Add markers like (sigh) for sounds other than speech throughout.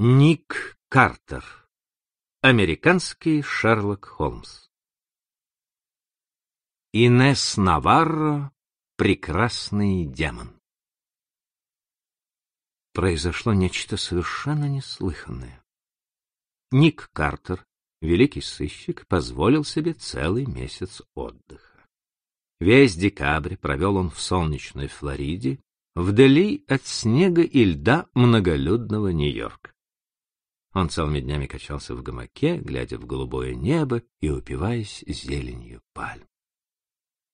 Ник Картер. Американский Шерлок Холмс. Инес Наварро. Прекрасный демон. Произошло нечто совершенно неслыханное. Ник Картер, великий сыщик, позволил себе целый месяц отдыха. Весь декабрь провел он в солнечной Флориде, вдали от снега и льда многолюдного Нью-Йорка. Он целыми днями качался в гамаке, глядя в голубое небо и упиваясь зеленью пальм.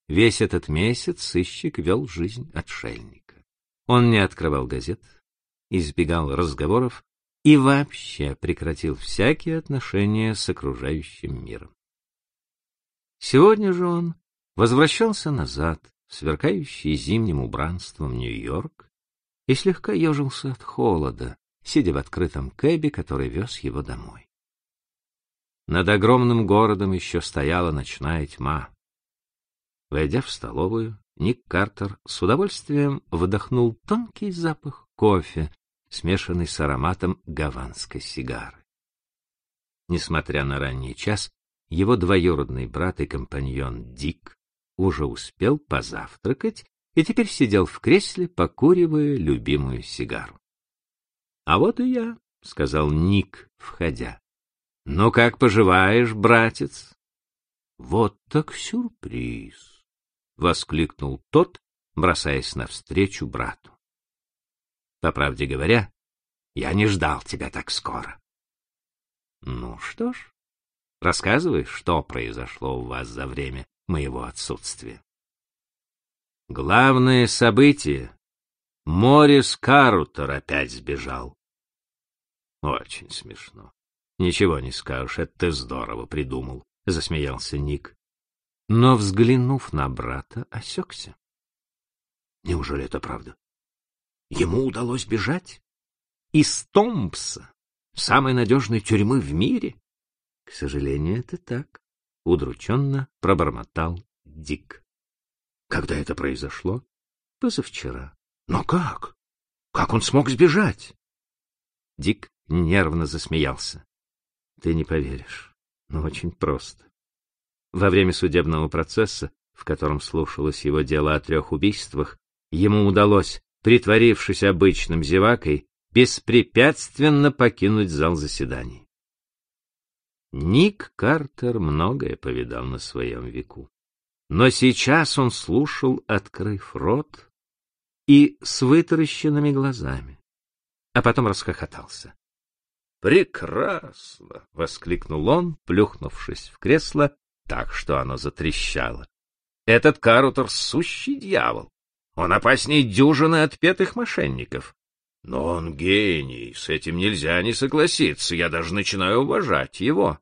Весь этот месяц сыщик вел жизнь отшельника. Он не открывал газет, избегал разговоров и вообще прекратил всякие отношения с окружающим миром. Сегодня же он возвращался назад, сверкающий зимним убранством Нью-Йорк, и слегка ежился от холода, сидя в открытом кэбе, который вез его домой. Над огромным городом еще стояла ночная тьма. Войдя в столовую, Ник Картер с удовольствием вдохнул тонкий запах кофе, смешанный с ароматом гаванской сигары. Несмотря на ранний час, его двоюродный брат и компаньон Дик уже успел позавтракать и теперь сидел в кресле, покуривая любимую сигару. — А вот и я, — сказал Ник, входя. — Ну как поживаешь, братец? — Вот так сюрприз! — воскликнул тот, бросаясь навстречу брату. — По правде говоря, я не ждал тебя так скоро. — Ну что ж, рассказывай, что произошло у вас за время моего отсутствия. Главное событие Морис Карутер опять сбежал. Очень смешно. Ничего не скажешь, это ты здорово придумал, засмеялся Ник. Но, взглянув на брата, осекся. Неужели это правда? Ему удалось бежать? Из Томпса, самой надежной тюрьмы в мире? К сожалению, это так, удрученно пробормотал Дик. Когда это произошло? Позавчера. Но как? Как он смог сбежать? Дик нервно засмеялся. Ты не поверишь, но очень просто. Во время судебного процесса, в котором слушалось его дело о трех убийствах, ему удалось, притворившись обычным зевакой, беспрепятственно покинуть зал заседаний. Ник Картер многое повидал на своем веку. Но сейчас он слушал, открыв рот, и с вытаращенными глазами, а потом расхохотался. «Прекрасно!» — воскликнул он, плюхнувшись в кресло так, что оно затрещало. «Этот Карутер — сущий дьявол! Он опаснее дюжины отпетых мошенников. Но он гений, с этим нельзя не согласиться, я даже начинаю уважать его».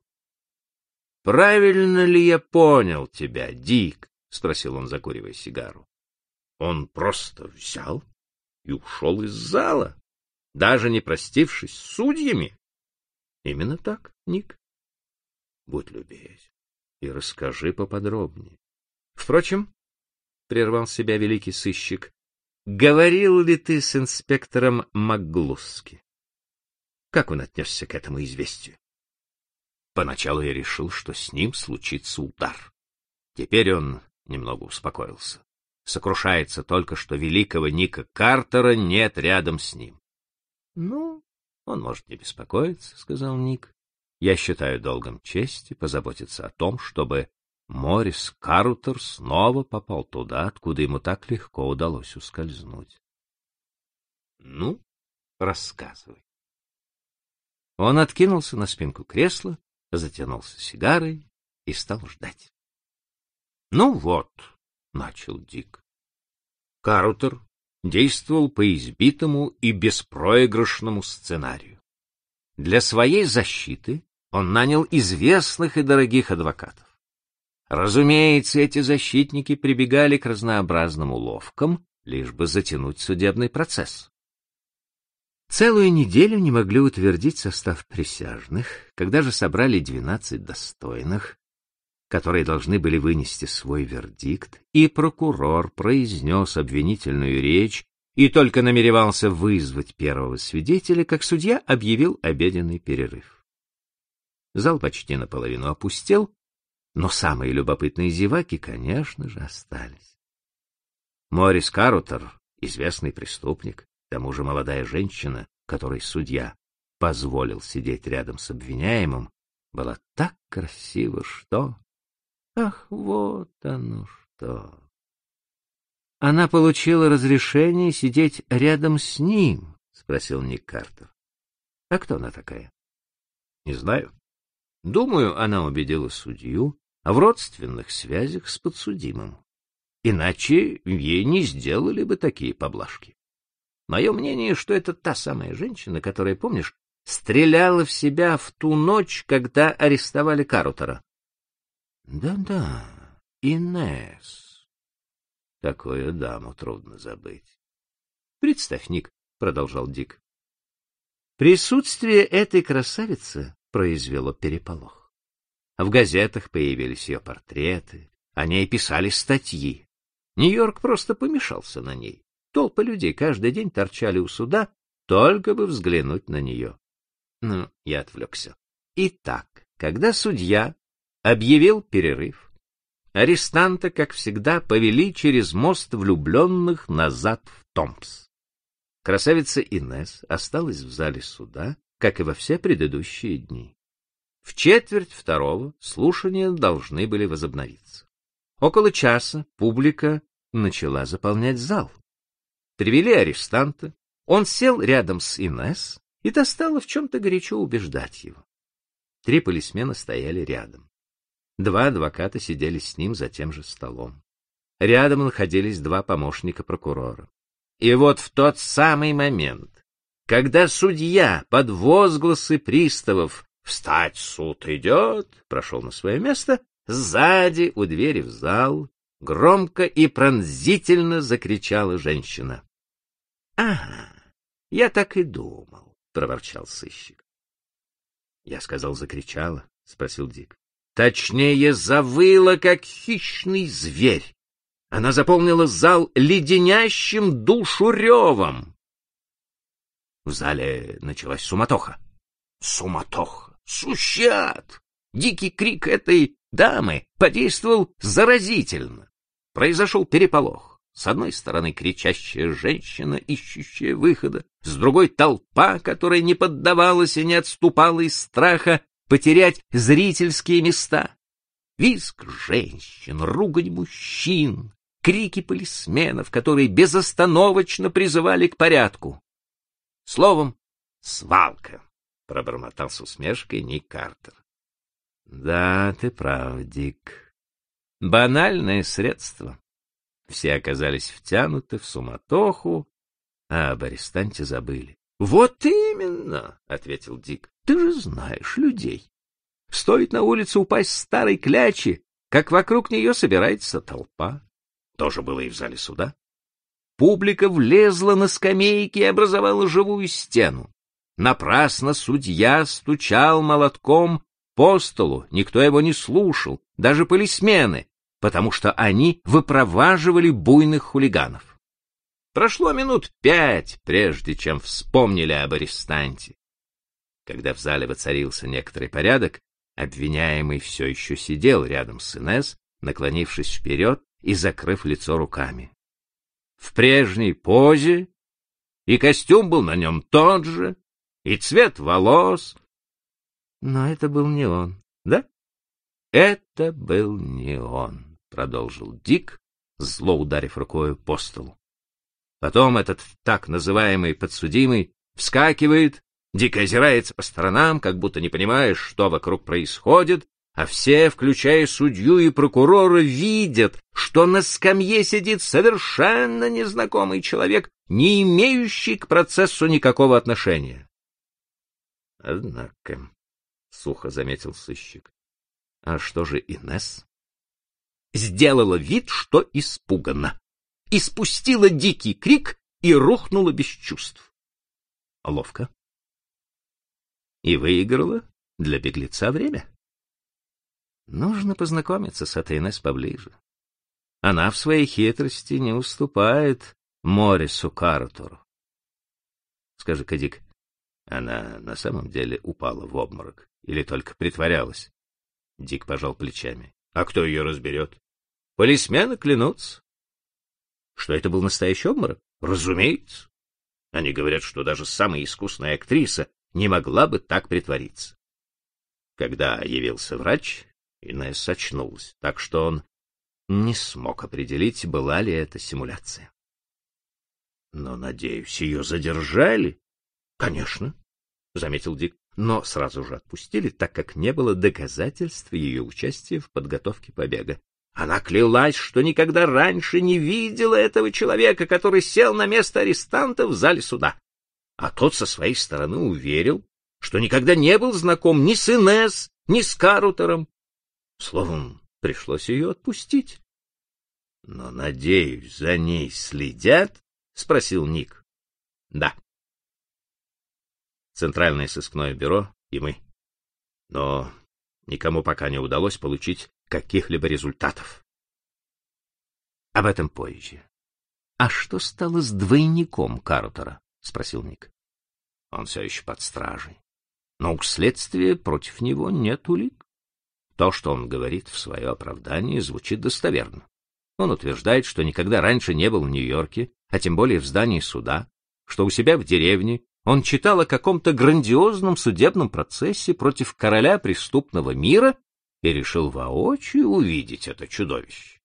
«Правильно ли я понял тебя, Дик?» — спросил он, закуривая сигару. Он просто взял и ушел из зала, даже не простившись с судьями. Именно так, Ник. Будь любезен и расскажи поподробнее. Впрочем, — прервал себя великий сыщик, — говорил ли ты с инспектором Макглуски? Как он отнесся к этому известию? Поначалу я решил, что с ним случится удар. Теперь он немного успокоился сокрушается только, что великого Ника Картера нет рядом с ним. — Ну, он может не беспокоиться, — сказал Ник. — Я считаю долгом чести позаботиться о том, чтобы Морис Карутер снова попал туда, откуда ему так легко удалось ускользнуть. — Ну, рассказывай. Он откинулся на спинку кресла, затянулся сигарой и стал ждать. — Ну вот, — начал Дик. Карутер действовал по избитому и беспроигрышному сценарию. Для своей защиты он нанял известных и дорогих адвокатов. Разумеется, эти защитники прибегали к разнообразным уловкам, лишь бы затянуть судебный процесс. Целую неделю не могли утвердить состав присяжных, когда же собрали двенадцать достойных, которые должны были вынести свой вердикт, и прокурор произнес обвинительную речь и только намеревался вызвать первого свидетеля, как судья объявил обеденный перерыв. Зал почти наполовину опустел, но самые любопытные зеваки, конечно же, остались. Морис Карутер, известный преступник, к тому же молодая женщина, которой судья позволил сидеть рядом с обвиняемым, была так красива, что... Ах, вот оно что! Она получила разрешение сидеть рядом с ним, — спросил Ник Картер. — А кто она такая? — Не знаю. Думаю, она убедила судью в родственных связях с подсудимым. Иначе ей не сделали бы такие поблажки. Мое мнение, что это та самая женщина, которая, помнишь, стреляла в себя в ту ночь, когда арестовали Карутера. Да-да, Инесс. Такую даму трудно забыть. Представь, Ник, — продолжал Дик. Присутствие этой красавицы произвело переполох. В газетах появились ее портреты, о ней писали статьи. Нью-Йорк просто помешался на ней. Толпы людей каждый день торчали у суда, только бы взглянуть на нее. Ну, я отвлекся. Итак, когда судья объявил перерыв, арестанта, как всегда, повели через мост влюбленных назад в Томпс. Красавица Инес осталась в зале суда, как и во все предыдущие дни. В четверть второго слушания должны были возобновиться. Около часа публика начала заполнять зал. Привели арестанта, он сел рядом с Инес и та стала в чем-то горячо убеждать его. Три полисмена стояли рядом. Два адвоката сидели с ним за тем же столом. Рядом находились два помощника прокурора. И вот в тот самый момент, когда судья под возгласы приставов «Встать, суд идет!» прошел на свое место, сзади у двери в зал громко и пронзительно закричала женщина. — Ага, я так и думал. — проворчал сыщик. — Я сказал, закричала, — спросил Дик. — Точнее, завыла, как хищный зверь. Она заполнила зал леденящим душу ревом. В зале началась суматоха. Суматоха! Сущат! Дикий крик этой дамы подействовал заразительно. Произошел переполох. С одной стороны кричащая женщина, ищущая выхода, с другой толпа, которая не поддавалась и не отступала из страха потерять зрительские места. Визг женщин, ругань мужчин, крики полисменов, которые безостановочно призывали к порядку. Словом, свалка, — пробормотал с усмешкой Ник Картер. — Да, ты прав, Дик. Банальное средство. Все оказались втянуты в суматоху, а об арестанте забыли. — Вот именно, — ответил Дик. — Ты же знаешь людей. Стоит на улице упасть старой клячи, как вокруг нее собирается толпа. То же было и в зале суда. Публика влезла на скамейки и образовала живую стену. Напрасно судья стучал молотком по столу, никто его не слушал, даже полисмены, потому что они выпроваживали буйных хулиганов. Прошло минут пять, прежде чем вспомнили об арестанте. Когда в зале воцарился некоторый порядок, обвиняемый все еще сидел рядом с Инесс, наклонившись вперед и закрыв лицо руками. В прежней позе, и костюм был на нем тот же, и цвет волос. Но это был не он, да? Это был не он продолжил Дик, зло ударив рукой по столу. Потом этот так называемый подсудимый вскакивает, дико озирается по сторонам, как будто не понимая, что вокруг происходит, а все, включая судью и прокурора, видят, что на скамье сидит совершенно незнакомый человек, не имеющий к процессу никакого отношения. — Однако, — сухо заметил сыщик, — а что же Инесс? сделала вид, что испугана, испустила дикий крик и рухнула без чувств. Ловко. И выиграла для беглеца время. Нужно познакомиться с этой Инесс поближе. Она в своей хитрости не уступает Морису Картеру. Скажи-ка, Дик, она на самом деле упала в обморок или только притворялась? Дик пожал плечами. А кто ее разберет? Полисмены клянутся. Что это был настоящий обморок? Разумеется. Они говорят, что даже самая искусная актриса не могла бы так притвориться. Когда явился врач, Инесс очнулась, так что он не смог определить, была ли это симуляция. Но, надеюсь, ее задержали? Конечно, заметил Дик, но сразу же отпустили, так как не было доказательств ее участия в подготовке побега. Она клялась, что никогда раньше не видела этого человека, который сел на место арестанта в зале суда. А тот со своей стороны уверил, что никогда не был знаком ни с Инесс, ни с Карутером. Словом, пришлось ее отпустить. — Но, надеюсь, за ней следят? — спросил Ник. — Да. Центральное сыскное бюро и мы. Но никому пока не удалось получить каких-либо результатов. Об этом позже. — А что стало с двойником Карутера? — спросил Ник. — Он все еще под стражей. Но у следствия против него нет улик. То, что он говорит в свое оправдание, звучит достоверно. Он утверждает, что никогда раньше не был в Нью-Йорке, а тем более в здании суда, что у себя в деревне он читал о каком-то грандиозном судебном процессе против короля преступного мира и решил воочию увидеть это чудовище.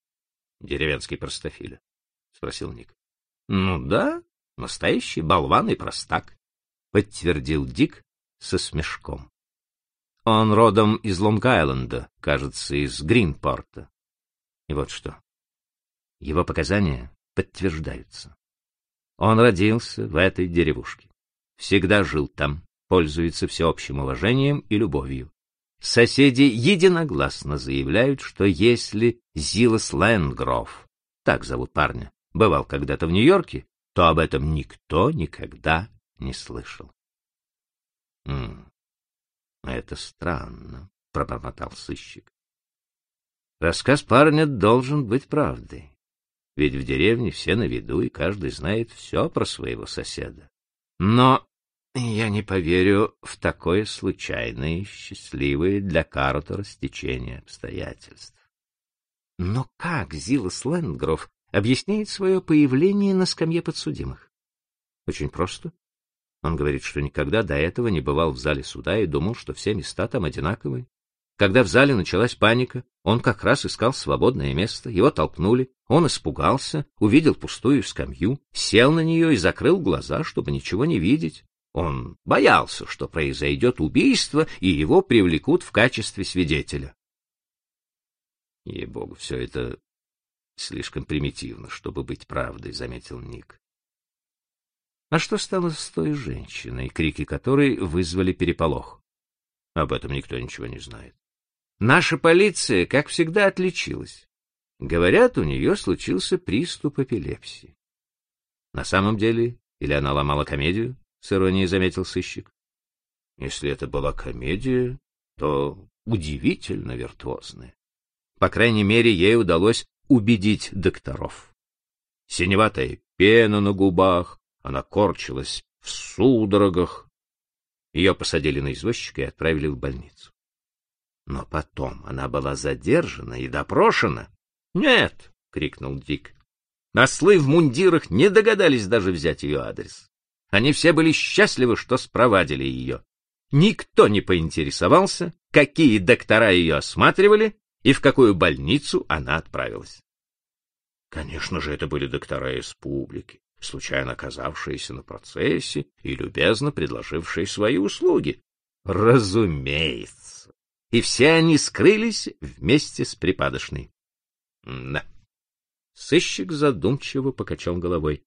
— Деревенский простофиля? — спросил Ник. — Ну да, настоящий болван и простак, — подтвердил Дик со смешком. Он родом из Лонг-Айленда, кажется, из Гринпорта. И вот что. Его показания подтверждаются. Он родился в этой деревушке. Всегда жил там, пользуется всеобщим уважением и любовью. Соседи единогласно заявляют, что если Зилас Лэндгров, так зовут парня, бывал когда-то в Нью-Йорке, то об этом никто никогда не слышал. — Это странно, — пробормотал сыщик. Рассказ парня должен быть правдой. Ведь в деревне все на виду, и каждый знает все про своего соседа. Но я не поверю в такое случайное и счастливое для Картера стечение обстоятельств. Но как Зилас Лэндгров объясняет свое появление на скамье подсудимых? Очень просто. Он говорит, что никогда до этого не бывал в зале суда и думал, что все места там одинаковые. Когда в зале началась паника, он как раз искал свободное место, его толкнули, он испугался, увидел пустую скамью, сел на нее и закрыл глаза, чтобы ничего не видеть. Он боялся, что произойдет убийство, и его привлекут в качестве свидетеля. Ей-богу, все это слишком примитивно, чтобы быть правдой, — заметил Ник. А что стало с той женщиной, крики которой вызвали переполох? Об этом никто ничего не знает. Наша полиция, как всегда, отличилась. Говорят, у нее случился приступ эпилепсии. На самом деле, или она ломала комедию, с иронией заметил сыщик. Если это была комедия, то удивительно виртуозная. По крайней мере, ей удалось убедить докторов. Синеватая пена на губах, она корчилась в судорогах. Ее посадили на извозчика и отправили в больницу. Но потом она была задержана и допрошена. — Нет! — крикнул Дик. Ослы в мундирах не догадались даже взять ее адрес. Они все были счастливы, что спровадили ее. Никто не поинтересовался, какие доктора ее осматривали и в какую больницу она отправилась. Конечно же, это были доктора из публики, случайно оказавшиеся на процессе и любезно предложившие свои услуги. Разумеется и все они скрылись вместе с припадочной. Да. Сыщик задумчиво покачал головой.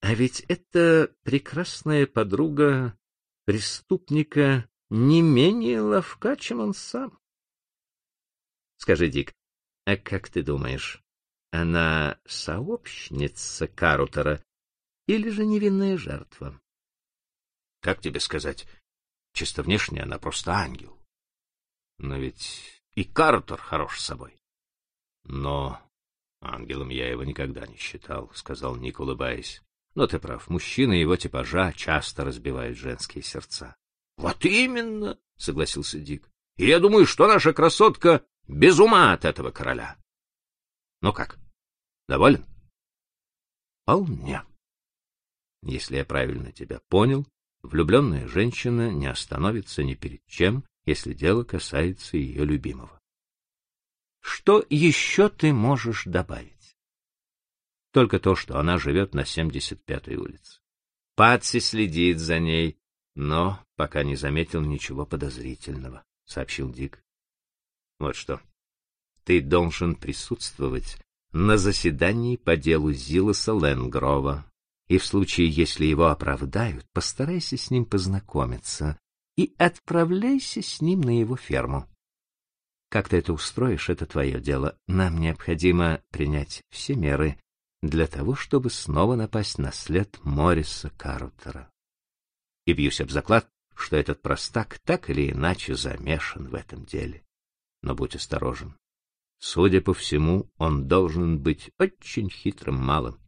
А ведь это прекрасная подруга преступника не менее ловка, чем он сам. Скажи, Дик, а как ты думаешь, она сообщница Карутера или же невинная жертва? Как тебе сказать? Чисто внешне она просто ангел. Но ведь и Картер хорош собой. Но Ангелом я его никогда не считал, — сказал Ник, улыбаясь. Но ты прав, мужчины его типажа часто разбивают женские сердца. — Вот именно, — согласился Дик. — И я думаю, что наша красотка без ума от этого короля. Ну как, доволен? — Вполне. Если я правильно тебя понял, влюбленная женщина не остановится ни перед чем, если дело касается ее любимого. Что еще ты можешь добавить? Только то, что она живет на 75-й улице. Патси следит за ней, но пока не заметил ничего подозрительного, — сообщил Дик. Вот что. Ты должен присутствовать на заседании по делу Зилоса Ленгрова, и в случае, если его оправдают, постарайся с ним познакомиться и отправляйся с ним на его ферму. Как ты это устроишь, это твое дело. Нам необходимо принять все меры для того, чтобы снова напасть на след Морриса Карутера. И бьюсь об заклад, что этот простак так или иначе замешан в этом деле. Но будь осторожен. Судя по всему, он должен быть очень хитрым малым.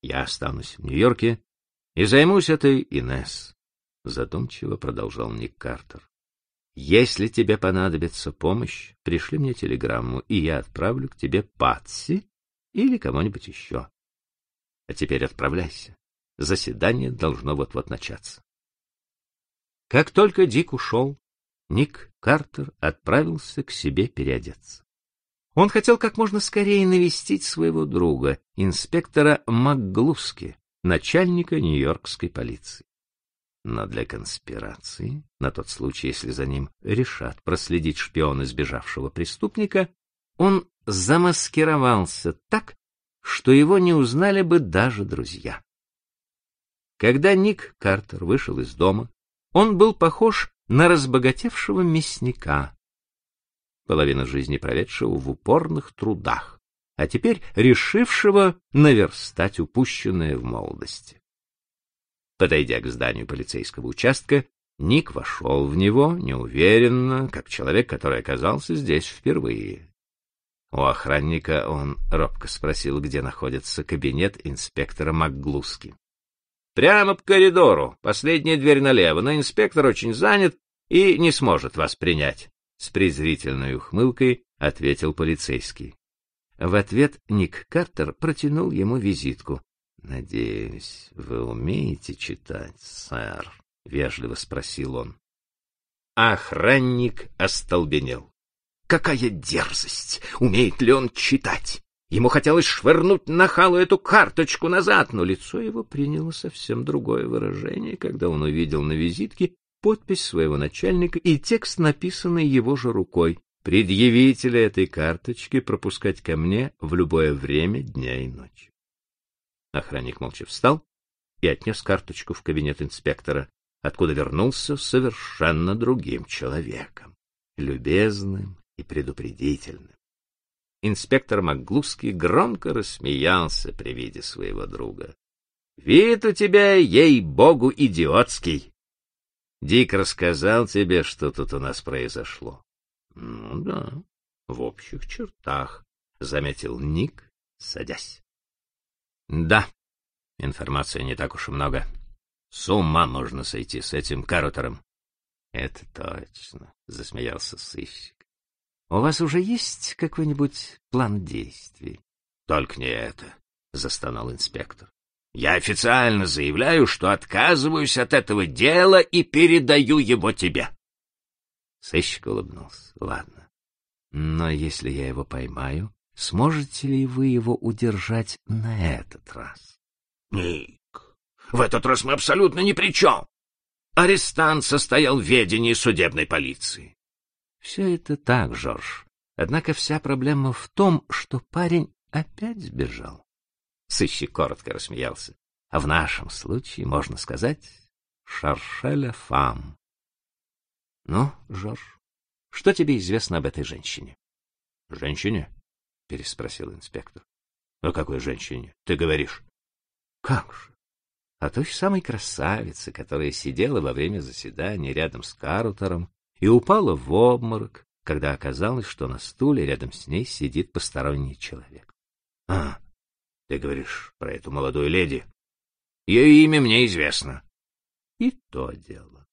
Я останусь в Нью-Йорке и займусь этой Инесс, — задумчиво продолжал Ник Картер. Если тебе понадобится помощь, пришли мне телеграмму, и я отправлю к тебе Патси или кого-нибудь еще. А теперь отправляйся. Заседание должно вот-вот начаться. Как только Дик ушел, Ник Картер отправился к себе переодеться. Он хотел как можно скорее навестить своего друга, инспектора МакГлуски, начальника Нью-Йоркской полиции. Но для конспирации, на тот случай, если за ним решат проследить шпион избежавшего преступника, он замаскировался так, что его не узнали бы даже друзья. Когда Ник Картер вышел из дома, он был похож на разбогатевшего мясника, половину жизни проведшего в упорных трудах, а теперь решившего наверстать упущенное в молодости. Подойдя к зданию полицейского участка, Ник вошел в него неуверенно, как человек, который оказался здесь впервые. У охранника он робко спросил, где находится кабинет инспектора МакГлуски. — Прямо по коридору, последняя дверь налево, но инспектор очень занят и не сможет вас принять, — с презрительной ухмылкой ответил полицейский. В ответ Ник Картер протянул ему визитку. — Надеюсь, вы умеете читать, сэр? — вежливо спросил он. Охранник остолбенел. Какая дерзость! Умеет ли он читать? Ему хотелось швырнуть на халу эту карточку назад, но лицо его приняло совсем другое выражение, когда он увидел на визитке подпись своего начальника и текст, написанный его же рукой. Предъявителя этой карточки пропускать ко мне в любое время дня и ночи. Охранник молча встал и отнес карточку в кабинет инспектора, откуда вернулся совершенно другим человеком, любезным и предупредительным. Инспектор МакГлуский громко рассмеялся при виде своего друга. — Вид у тебя, ей-богу, идиотский! Дик рассказал тебе, что тут у нас произошло. — Ну да, в общих чертах, — заметил Ник, садясь. Да, информации не так уж и много. С ума можно сойти с этим Карутером. Это точно, засмеялся сыщик. У вас уже есть какой-нибудь план действий? Только не это, застонал инспектор. Я официально заявляю, что отказываюсь от этого дела и передаю его тебе. Сыщик улыбнулся. Ладно. Но если я его поймаю, Сможете ли вы его удержать на этот раз? Ник, в этот раз мы абсолютно ни при чем. Арестант состоял в ведении судебной полиции. Все это так, Жорж. Однако вся проблема в том, что парень опять сбежал. Сыщик коротко рассмеялся. А в нашем случае, можно сказать, шаршеля фам. Ну, Жорж, что тебе известно об этой женщине? Женщине? переспросил инспектор. — О какой женщине ты говоришь? — Как же? О той самой красавице, которая сидела во время заседания рядом с Карутером и упала в обморок, когда оказалось, что на стуле рядом с ней сидит посторонний человек. А, ты говоришь про эту молодую леди. Ее имя мне известно. И то дело.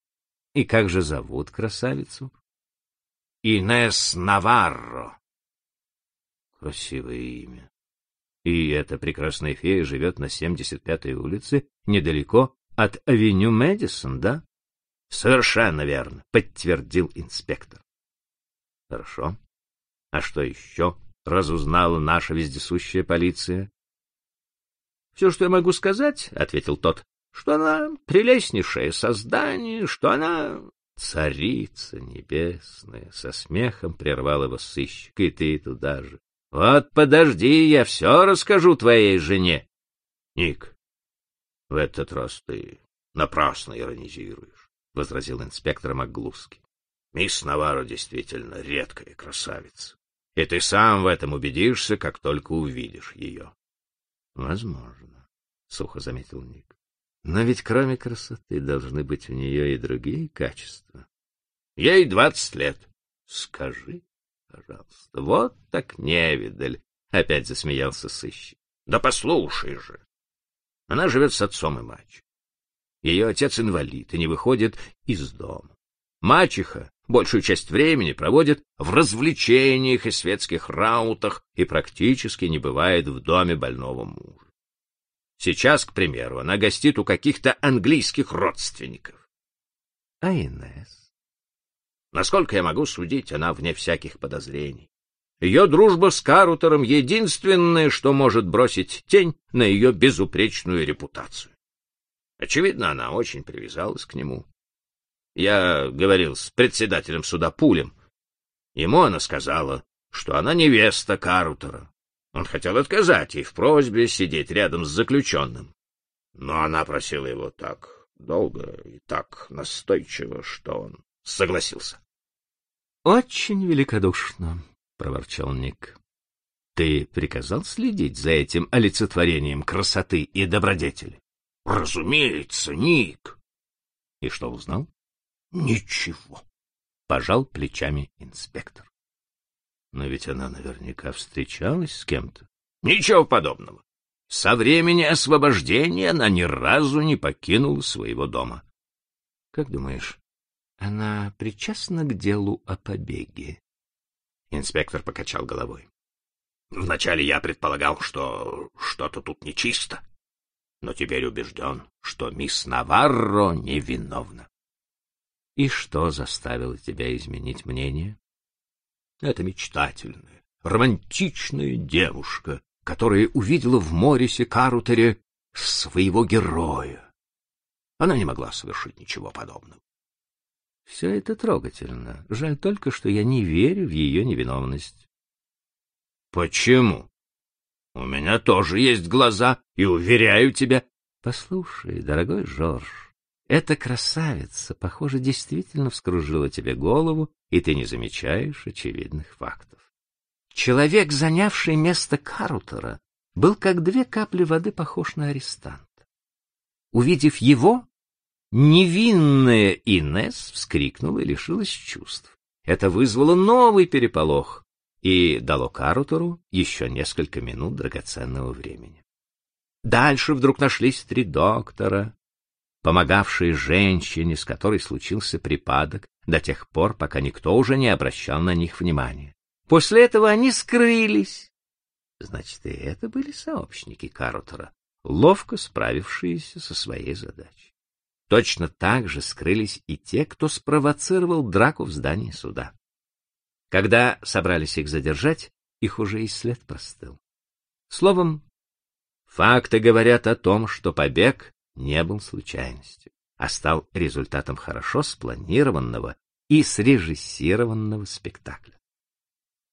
И как же зовут красавицу? Инес Наварро. Красивое имя. И эта прекрасная фея живет на 75-й улице, недалеко от авеню Мэдисон, да? Совершенно верно, подтвердил инспектор. Хорошо. А что еще разузнала наша вездесущая полиция? Все, что я могу сказать, ответил тот, что она прелестнейшее создание, что она царица небесная, со смехом прервал его сыщик, и ты туда же. Вот подожди, я все расскажу твоей жене. Ник, в этот раз ты напрасно иронизируешь, возразил инспектор Маглуски. Мисс Наваро действительно редкая красавица, и ты сам в этом убедишься, как только увидишь ее. Возможно, сухо заметил Ник. Но ведь кроме красоты должны быть у нее и другие качества. Ей двадцать лет. Скажи, пожалуйста, вот так невидаль. Опять засмеялся сыщик. Да послушай же. Она живет с отцом и мачехой. Ее отец инвалид и не выходит из дома. Мачеха большую часть времени проводит в развлечениях и светских раутах и практически не бывает в доме больного мужа. Сейчас, к примеру, она гостит у каких-то английских родственников. А Инесс? Насколько я могу судить, она вне всяких подозрений. Ее дружба с Карутером — единственное, что может бросить тень на ее безупречную репутацию. Очевидно, она очень привязалась к нему. Я говорил с председателем суда Пулем. Ему она сказала, что она невеста Карутера. Он хотел отказать ей в просьбе сидеть рядом с заключенным. Но она просила его так долго и так настойчиво, что он согласился. — Очень великодушно, — проворчал Ник. — Ты приказал следить за этим олицетворением красоты и добродетели? — Разумеется, Ник. — И что узнал? — Ничего. — пожал плечами инспектор. Но ведь она наверняка встречалась с кем-то. Ничего подобного. Со времени освобождения она ни разу не покинула своего дома. Как думаешь, она причастна к делу о побеге? Инспектор покачал головой. Вначале я предполагал, что что-то тут нечисто, но теперь убежден, что мисс Наварро невиновна. И что заставило тебя изменить мнение? Это мечтательная, романтичная девушка, которая увидела в Морисе Карутере своего героя. Она не могла совершить ничего подобного. Все это трогательно. Жаль только, что я не верю в ее невиновность. Почему? У меня тоже есть глаза, и уверяю тебя... Послушай, дорогой Жорж, эта красавица, похоже, действительно вскружила тебе голову, и ты не замечаешь очевидных фактов. Человек, занявший место Карутера, был как две капли воды похож на арестанта. Увидев его, невинная Инес вскрикнула и лишилась чувств. Это вызвало новый переполох и дало Карутеру еще несколько минут драгоценного времени. Дальше вдруг нашлись три доктора, помогавшие женщине, с которой случился припадок, до тех пор, пока никто уже не обращал на них внимания. После этого они скрылись. Значит, и это были сообщники Карутера, ловко справившиеся со своей задачей. Точно так же скрылись и те, кто спровоцировал драку в здании суда. Когда собрались их задержать, их уже и след простыл. Словом, факты говорят о том, что побег не был случайностью, а стал результатом хорошо спланированного и срежиссированного спектакля.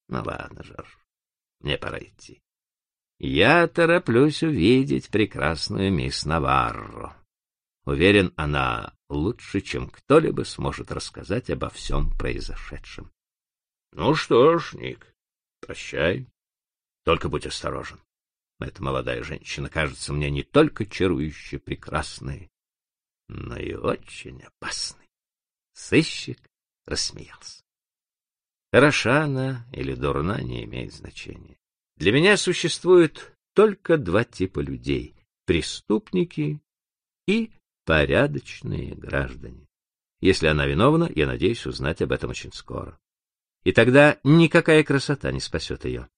Ну ладно, Жорж, мне пора идти. Я тороплюсь увидеть прекрасную мисс Наварро. Уверен, она лучше, чем кто-либо сможет рассказать обо всем произошедшем. Ну что ж, Ник, прощай. Только будь осторожен. Эта молодая женщина кажется мне не только чарующе прекрасной, но и очень опасной. Сыщик рассмеялся. Хороша она или дурна, не имеет значения. Для меня существует только два типа людей — преступники и порядочные граждане. Если она виновна, я надеюсь узнать об этом очень скоро. И тогда никакая красота не спасет ее.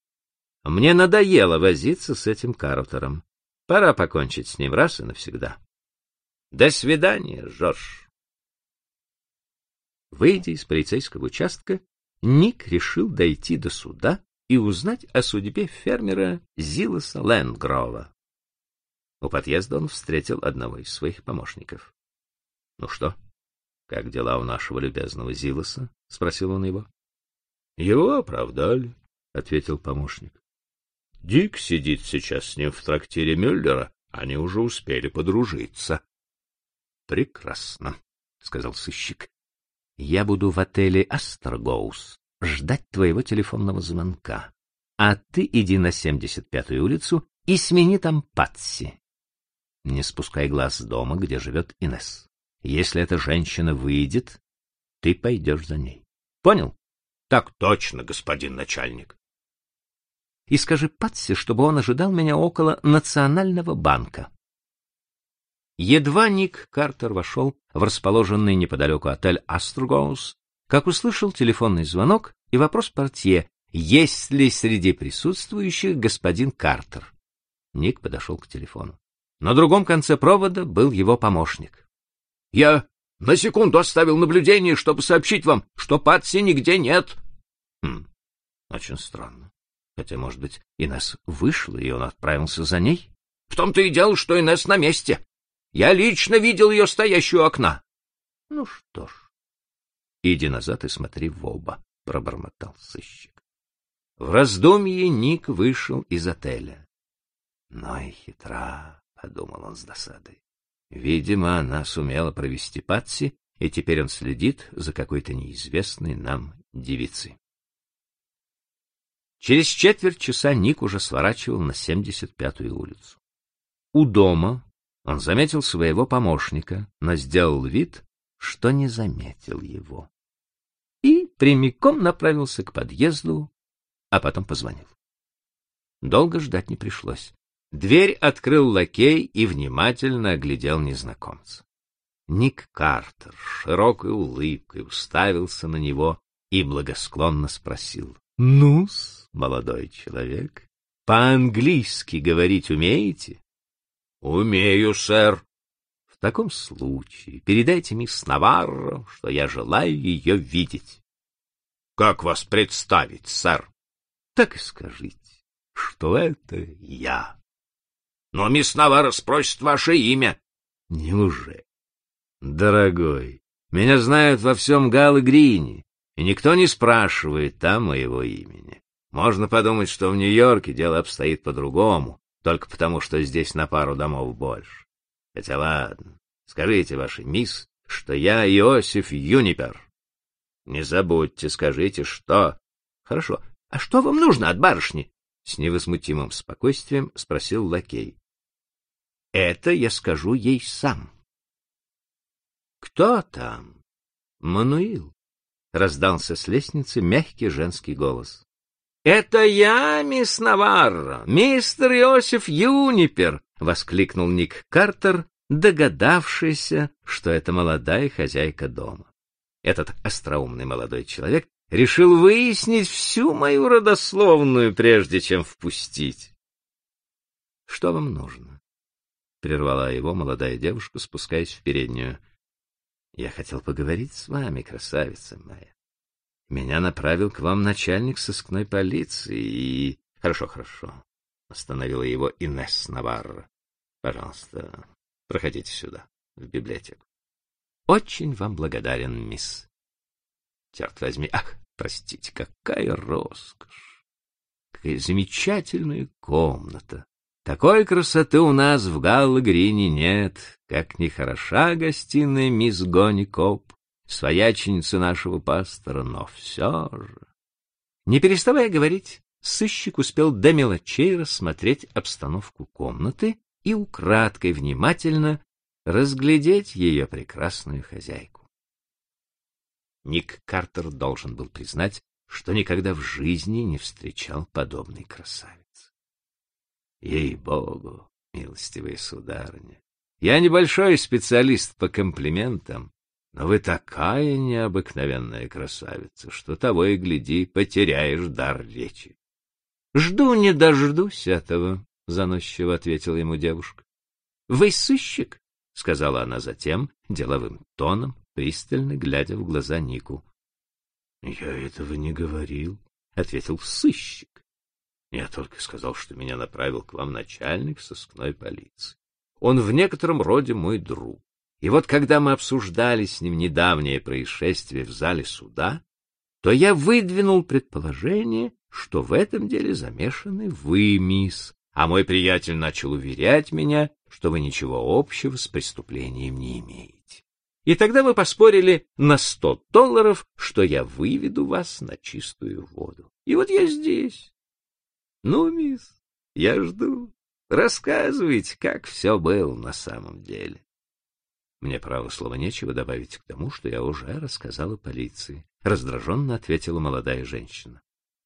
Мне надоело возиться с этим Картером. Пора покончить с ним раз и навсегда. До свидания, Жорж. Выйдя из полицейского участка, Ник решил дойти до суда и узнать о судьбе фермера Зилоса Лэндгрова. У подъезда он встретил одного из своих помощников. — Ну что, как дела у нашего любезного Зилоса? — спросил он его. — Его оправдали, — ответил помощник. — Дик сидит сейчас с ним в трактире Мюллера, они уже успели подружиться. — Прекрасно, — сказал сыщик. — Я буду в отеле Астергоус ждать твоего телефонного звонка, а ты иди на 75-ю улицу и смени там Патси. Не спускай глаз с дома, где живет Инес. Если эта женщина выйдет, ты пойдешь за ней. Понял? Так точно, господин начальник. И скажи Патси, чтобы он ожидал меня около Национального банка. Едва Ник Картер вошел в расположенный неподалеку отель Астргоус, как услышал телефонный звонок и вопрос портье, есть ли среди присутствующих господин Картер. Ник подошел к телефону. На другом конце провода был его помощник. — Я на секунду оставил наблюдение, чтобы сообщить вам, что Патси нигде нет. — Хм, очень странно. Хотя, может быть, Инесс вышла, и он отправился за ней? — В том-то и дело, что Инесс на месте. Я лично видел ее стоящую у окна. — Ну что ж, иди назад и смотри в оба, — пробормотал сыщик. В раздумье Ник вышел из отеля. Но и хитра. — подумал он с досадой. Видимо, она сумела провести Патси, и теперь он следит за какой-то неизвестной нам девицей. Через четверть часа Ник уже сворачивал на 75-ю улицу. У дома он заметил своего помощника, но сделал вид, что не заметил его. И прямиком направился к подъезду, а потом позвонил. Долго ждать не пришлось. Дверь открыл лакей и внимательно оглядел незнакомца. Ник Картер широкой улыбкой уставился на него и благосклонно спросил. — Ну-с, молодой человек, по-английски говорить умеете? — Умею, сэр. — В таком случае передайте мисс Наварро, что я желаю ее видеть. — Как вас представить, сэр? — Так и скажите, что это я. Но мисс Навара спросит ваше имя. Неужели? Дорогой, меня знают во всем Гал-Грине, и никто не спрашивает там моего имени. Можно подумать, что в Нью-Йорке дело обстоит по-другому, только потому, что здесь на пару домов больше. Хотя ладно, скажите вашей мисс, что я Иосиф Юнипер. Не забудьте, скажите, что... Хорошо, а что вам нужно от барышни? С невозмутимым спокойствием спросил лакей. Это я скажу ей сам. Кто там? Мануил. Раздался с лестницы мягкий женский голос. Это я, мисс Наварро, мистер Иосиф Юнипер, воскликнул Ник Картер, догадавшийся, что это молодая хозяйка дома. Этот остроумный молодой человек решил выяснить всю мою родословную, прежде чем впустить. — Что вам нужно? — прервала его молодая девушка, спускаясь в переднюю. — Я хотел поговорить с вами, красавица моя. Меня направил к вам начальник сыскной полиции и... — Хорошо, хорошо, — остановила его Инесс Наварро. — Пожалуйста, проходите сюда, в библиотеку. — Очень вам благодарен, мисс. Черт возьми, ах, простите, какая роскошь! Какая замечательная комната! Такой красоты у нас в Галлагрине нет, как не хороша гостиная мисс Гони Коп, свояченица нашего пастора, но все же... Не переставая говорить, сыщик успел до мелочей рассмотреть обстановку комнаты и украдкой внимательно разглядеть ее прекрасную хозяйку. Ник Картер должен был признать, что никогда в жизни не встречал подобной красавицы. Ей-богу, милостивая сударыня, я небольшой специалист по комплиментам, но вы такая необыкновенная красавица, что того и гляди, потеряешь дар речи. — Жду не дождусь этого, — заносчиво ответила ему девушка. — Вы сыщик? — сказала она затем, деловым тоном, пристально глядя в глаза Нику. — Я этого не говорил, — ответил сыщик. Я только сказал, что меня направил к вам начальник сыскной полиции. Он в некотором роде мой друг. И вот когда мы обсуждали с ним недавнее происшествие в зале суда, то я выдвинул предположение, что в этом деле замешаны вы, мисс, а мой приятель начал уверять меня, что вы ничего общего с преступлением не имеете. И тогда мы поспорили на сто долларов, что я выведу вас на чистую воду. И вот я здесь. Ну, мисс, я жду. Рассказывайте, как все было на самом деле. Мне, право слова, нечего добавить к тому, что я уже рассказала полиции. Раздраженно ответила молодая женщина.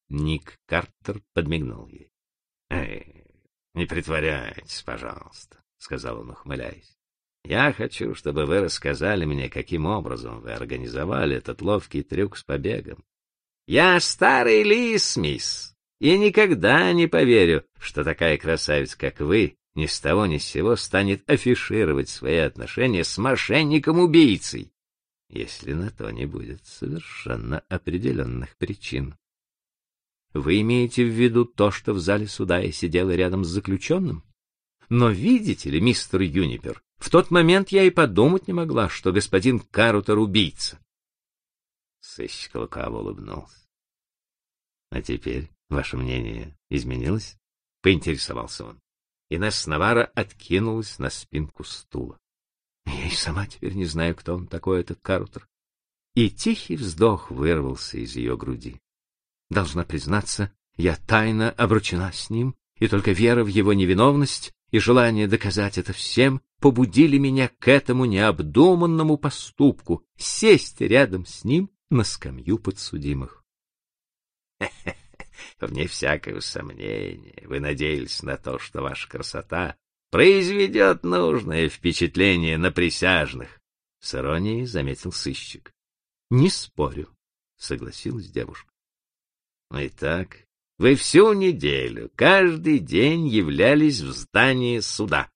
Ник Картер подмигнул ей. — Эй, не притворяйтесь, пожалуйста, — сказал он, ухмыляясь. — Я хочу, чтобы вы рассказали мне, каким образом вы организовали этот ловкий трюк с побегом. — Я старый лис, мисс, и никогда не поверю, что такая красавица, как вы, ни с того ни с сего станет афишировать свои отношения с мошенником-убийцей, если на то не будет совершенно определенных причин. Вы имеете в виду то, что в зале суда я сидела рядом с заключенным? Но видите ли, мистер Юнипер, в тот момент я и подумать не могла, что господин Карутер убийца. Сыщик лукаво улыбнулся. — А теперь ваше мнение изменилось? — поинтересовался он. Инесса Навара откинулась на спинку стула. Я и сама теперь не знаю, кто он такой, этот Карутер. И тихий вздох вырвался из ее груди. Должна признаться, я тайно обручена с ним, и только вера в его невиновность и желание доказать это всем побудили меня к этому необдуманному поступку — сесть рядом с ним на скамью подсудимых. (laughs) Вне всякого сомнения, вы надеялись на то, что ваша красота произведет нужное впечатление на присяжных, — с иронией заметил сыщик. — Не спорю, — согласилась девушка. Итак, вы всю неделю, каждый день являлись в здании суда.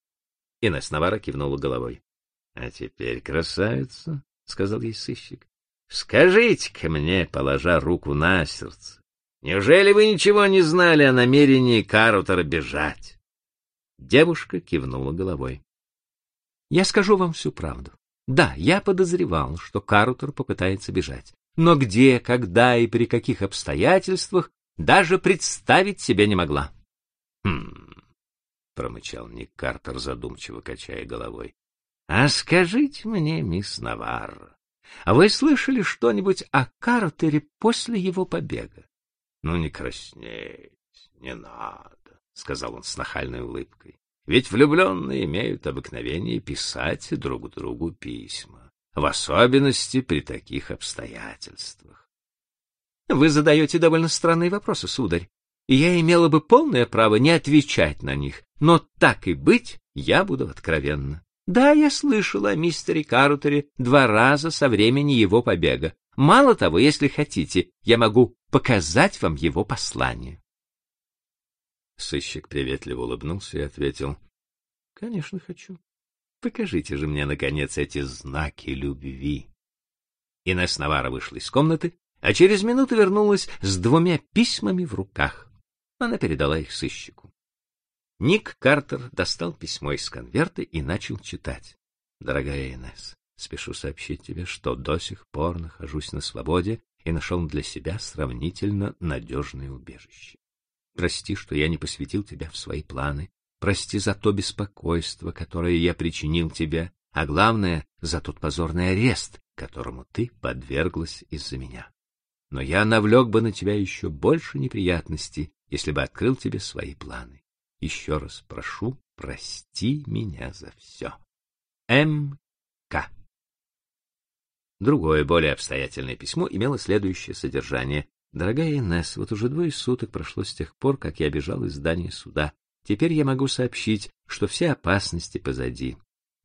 Инесс Навара кивнула головой. — А теперь, красавица, — сказал ей сыщик, — скажите-ка мне, положа руку на сердце, неужели вы ничего не знали о намерении Карутера бежать? Девушка кивнула головой. — Я скажу вам всю правду. Да, я подозревал, что Карутер попытается бежать. Но где, когда и при каких обстоятельствах даже представить себе не могла. — Хм, — промычал Ник Картер, задумчиво качая головой. — А скажите мне, мисс Наварро, а вы слышали что-нибудь о Картере после его побега? — Ну, не краснеть, не надо, — сказал он с нахальной улыбкой. — Ведь влюбленные имеют обыкновение писать друг другу письма, в особенности при таких обстоятельствах. Вы задаете довольно странные вопросы, сударь, и я имела бы полное право не отвечать на них, но так и быть, я буду откровенна. Да, я слышала о мистере Карутере два раза со времени его побега. Мало того, если хотите, я могу показать вам его послание. Сыщик приветливо улыбнулся и ответил. — Конечно, хочу. Покажите же мне, наконец, эти знаки любви. Инесс Навара вышла из комнаты а через минуту вернулась с двумя письмами в руках. Она передала их сыщику. Ник Картер достал письмо из конверта и начал читать. «Дорогая Инесс, спешу сообщить тебе, что до сих пор нахожусь на свободе и нашел для себя сравнительно надежное убежище. Прости, что я не посвятил тебя в свои планы. Прости за то беспокойство, которое я причинил тебе, а главное, за тот позорный арест, которому ты подверглась из-за меня но я навлек бы на тебя еще больше неприятностей, если бы открыл тебе свои планы. Еще раз прошу, прости меня за все. М.К. Другое, более обстоятельное письмо имело следующее содержание. «Дорогая Инесс, вот уже двое суток прошло с тех пор, как я бежал из здания суда. Теперь я могу сообщить, что все опасности позади.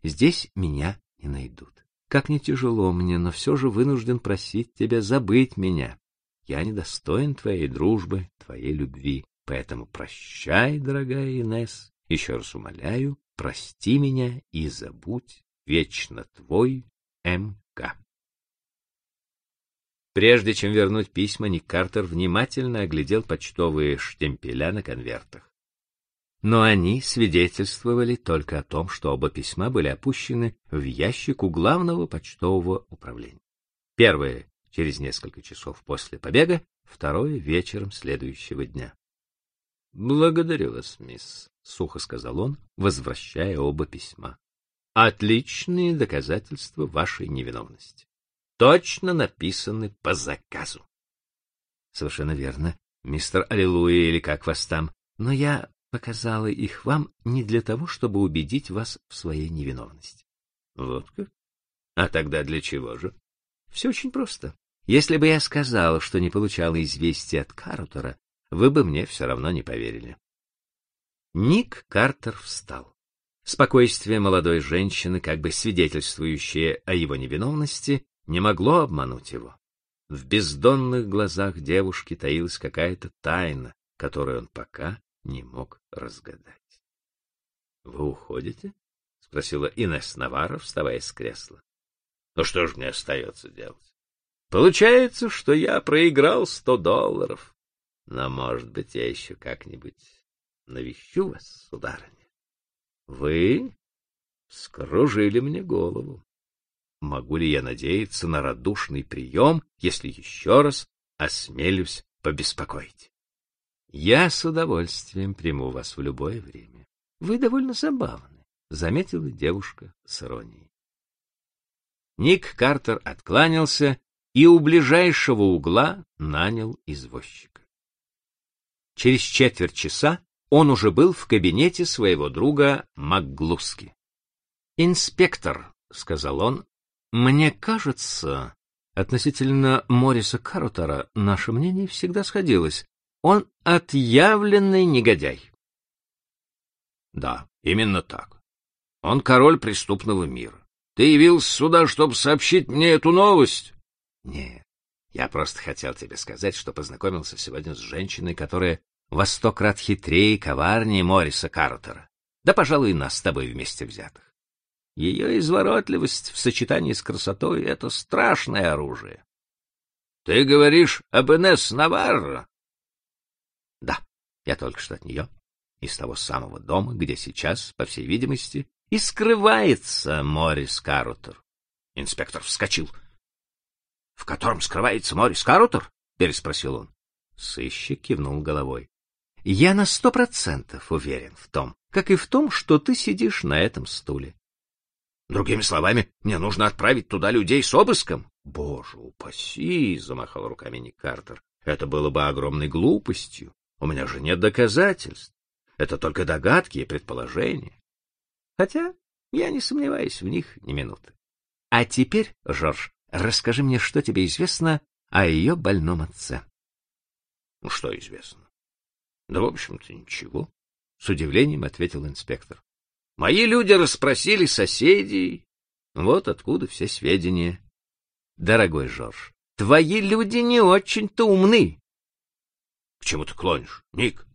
Здесь меня не найдут. Как не тяжело мне, но все же вынужден просить тебя забыть меня. Я недостоин твоей дружбы, твоей любви. Поэтому прощай, дорогая Инесс, еще раз умоляю, прости меня и забудь вечно твой М.К. Прежде чем вернуть письма, Ник Картер внимательно оглядел почтовые штемпеля на конвертах. Но они свидетельствовали только о том, что оба письма были опущены в ящик у главного почтового управления. Первое — через несколько часов после побега, второе — вечером следующего дня. — Благодарю вас, мисс, — сухо сказал он, возвращая оба письма. — Отличные доказательства вашей невиновности точно написаны по заказу. — Совершенно верно, мистер Аллилуйя или как вас там, но я показала их вам не для того, чтобы убедить вас в своей невиновности. — Вот как? А тогда для чего же? — Все очень просто. Если бы я сказала, что не получала известия от Картера, вы бы мне все равно не поверили. Ник Картер встал. Спокойствие молодой женщины, как бы свидетельствующее о его невиновности, не могло обмануть его. В бездонных глазах девушки таилась какая-то тайна, которую он пока не мог разгадать. — Вы уходите? — спросила Инесс Навара, вставая с кресла. — Ну что ж мне остается делать? Получается, что я проиграл сто долларов. Но, может быть, я еще как-нибудь навещу вас, сударыня. Вы скружили мне голову. Могу ли я надеяться на радушный прием, если еще раз осмелюсь побеспокоить? Я с удовольствием приму вас в любое время. Вы довольно забавны, — заметила девушка с иронией. Ник Картер откланялся и у ближайшего угла нанял извозчика. Через четверть часа он уже был в кабинете своего друга МакГлуски. «Инспектор», — сказал он, мне кажется, относительно Мориса Карутера наше мнение всегда сходилось. Он отъявленный негодяй. Да, именно так. Он король преступного мира. Ты явился сюда, чтобы сообщить мне эту новость? Нет, я просто хотел тебе сказать, что познакомился сегодня с женщиной, которая во сто крат хитрее и коварнее Мориса Карутера. Да, пожалуй, нас с тобой вместе взятых. Ее изворотливость в сочетании с красотой — это страшное оружие. — Ты говоришь об Инесс Наварро? — Да, я только что от нее, из того самого дома, где сейчас, по всей видимости, и скрывается Морис Карутер. Инспектор вскочил. — В котором скрывается Морис Карутер? — переспросил он. Сыщик кивнул головой. — Я на сто процентов уверен в том, как и в том, что ты сидишь на этом стуле. Другими словами, мне нужно отправить туда людей с обыском. Боже упаси, замахал руками Ник Картер. Это было бы огромной глупостью. У меня же нет доказательств. Это только догадки и предположения. Хотя я не сомневаюсь в них ни минуты. А теперь, Жорж, расскажи мне, что тебе известно о ее больном отце. Ну, что известно? Да, в общем-то, ничего. С удивлением ответил инспектор. Мои люди расспросили соседей. Вот откуда все сведения. Дорогой Жорж, твои люди не очень-то умны. К чему ты клонишь, Ник?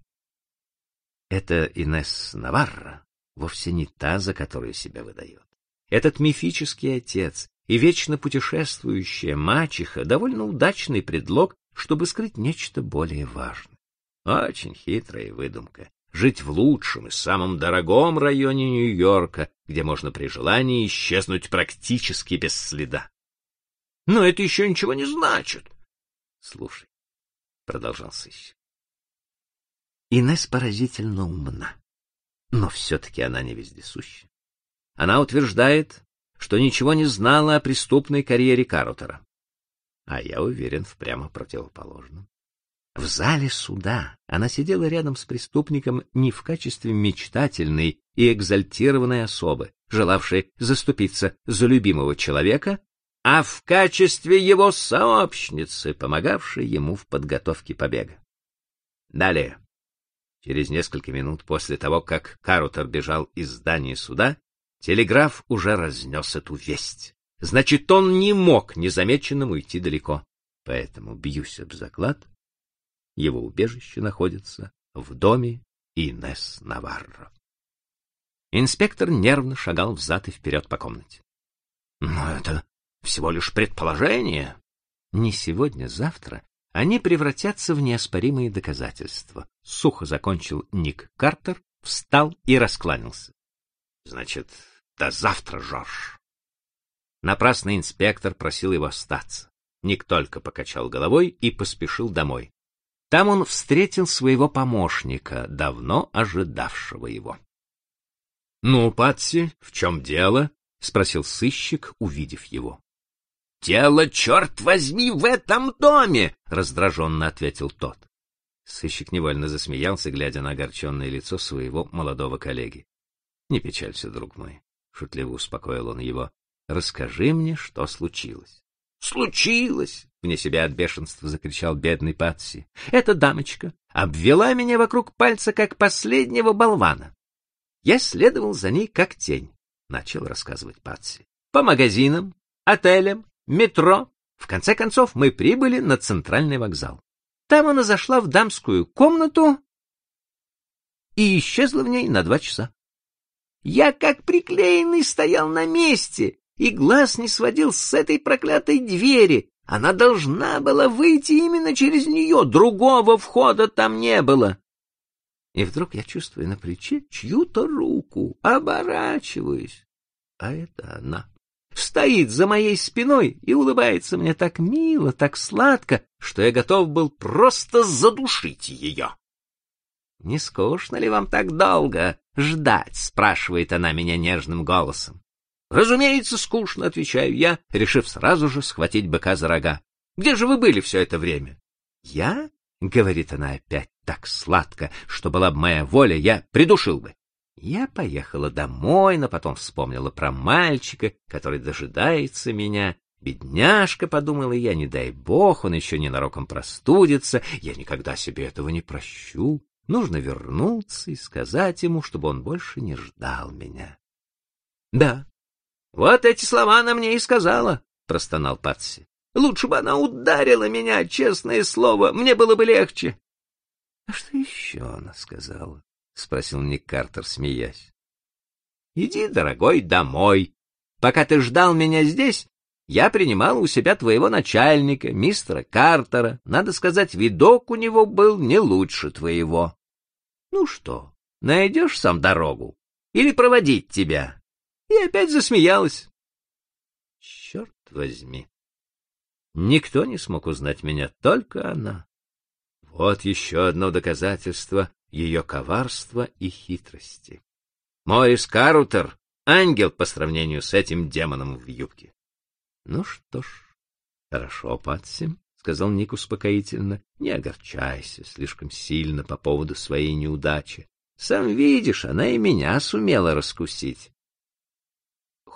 Это Инесс Наварра вовсе не та, за которую себя выдает. Этот мифический отец и вечно путешествующая мачеха — довольно удачный предлог, чтобы скрыть нечто более важное. Очень хитрая выдумка жить в лучшем и самом дорогом районе Нью-Йорка, где можно при желании исчезнуть практически без следа. Но это еще ничего не значит. Слушай, продолжал сыщик. Инесс поразительно умна, но все-таки она не вездесуща. Она утверждает, что ничего не знала о преступной карьере Карутера. А я уверен в прямо противоположном. В зале суда она сидела рядом с преступником не в качестве мечтательной и экзальтированной особы, желавшей заступиться за любимого человека, а в качестве его сообщницы, помогавшей ему в подготовке побега. Далее. Через несколько минут после того, как Карутер бежал из здания суда, телеграф уже разнес эту весть. Значит, он не мог незамеченным уйти далеко. Поэтому, бьюсь об заклад, его убежище находится в доме Инес Наварро. Инспектор нервно шагал взад и вперед по комнате. — Но это всего лишь предположение. Не сегодня-завтра они превратятся в неоспоримые доказательства. Сухо закончил Ник Картер, встал и раскланялся. — Значит, до завтра, Жорж. Напрасно инспектор просил его остаться. Ник только покачал головой и поспешил домой. Там он встретил своего помощника, давно ожидавшего его. — Ну, Патси, в чем дело? — спросил сыщик, увидев его. — Дело, черт возьми, в этом доме! — раздраженно ответил тот. Сыщик невольно засмеялся, глядя на огорченное лицо своего молодого коллеги. — Не печалься, друг мой, — шутливо успокоил он его. — Расскажи мне, что случилось. — Случилось! — вне себя от бешенства закричал бедный Патси. — Эта дамочка обвела меня вокруг пальца, как последнего болвана. Я следовал за ней, как тень, — начал рассказывать Патси. — По магазинам, отелям, метро. В конце концов, мы прибыли на центральный вокзал. Там она зашла в дамскую комнату и исчезла в ней на два часа. Я, как приклеенный, стоял на месте и глаз не сводил с этой проклятой двери. Она должна была выйти именно через нее, другого входа там не было. И вдруг я чувствую на плече чью-то руку, оборачиваюсь, а это она. Стоит за моей спиной и улыбается мне так мило, так сладко, что я готов был просто задушить ее. — Не скучно ли вам так долго ждать? — спрашивает она меня нежным голосом. Разумеется, скучно, отвечаю я, решив сразу же схватить быка за рога. Где же вы были все это время? Я, говорит она опять так сладко, что была бы моя воля, я придушил бы. Я поехала домой, но потом вспомнила про мальчика, который дожидается меня. Бедняжка, подумала я, не дай бог, он еще ненароком простудится. Я никогда себе этого не прощу. Нужно вернуться и сказать ему, чтобы он больше не ждал меня. Да, вот эти слова она мне и сказала, простонал Патси. Лучше бы она ударила меня, честное слово, мне было бы легче. А что еще она сказала? спросил Ник Картер, смеясь. Иди, дорогой, домой. Пока ты ждал меня здесь, я принимал у себя твоего начальника, мистера Картера. Надо сказать, видок у него был не лучше твоего. Ну что, найдешь сам дорогу? Или проводить тебя? И опять засмеялась. Черт возьми! Никто не смог узнать меня, только она. Вот еще одно доказательство ее коварства и хитрости. Морис Карутер — ангел по сравнению с этим демоном в юбке. — Ну что ж, хорошо, Патси, — сказал Ник успокоительно, — не огорчайся слишком сильно по поводу своей неудачи. Сам видишь, она и меня сумела раскусить.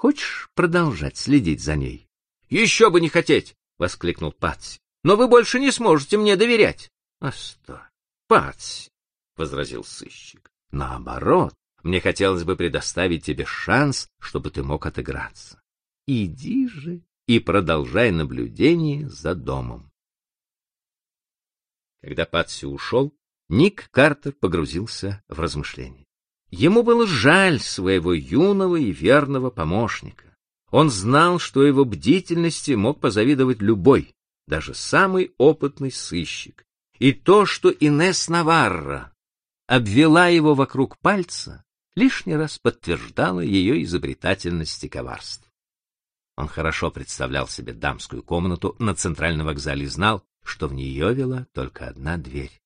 Хочешь продолжать следить за ней? — Еще бы не хотеть! — воскликнул Патси. — Но вы больше не сможете мне доверять. — Оставь, Патси, — возразил сыщик. — Наоборот, мне хотелось бы предоставить тебе шанс, чтобы ты мог отыграться. Иди же и продолжай наблюдение за домом. Когда Патси ушел, Ник Картер погрузился в размышления. Ему было жаль своего юного и верного помощника. Он знал, что его бдительности мог позавидовать любой, даже самый опытный сыщик. И то, что Инес Наварра обвела его вокруг пальца, лишний раз подтверждало ее изобретательность и коварство. Он хорошо представлял себе дамскую комнату на центральном вокзале и знал, что в нее вела только одна дверь.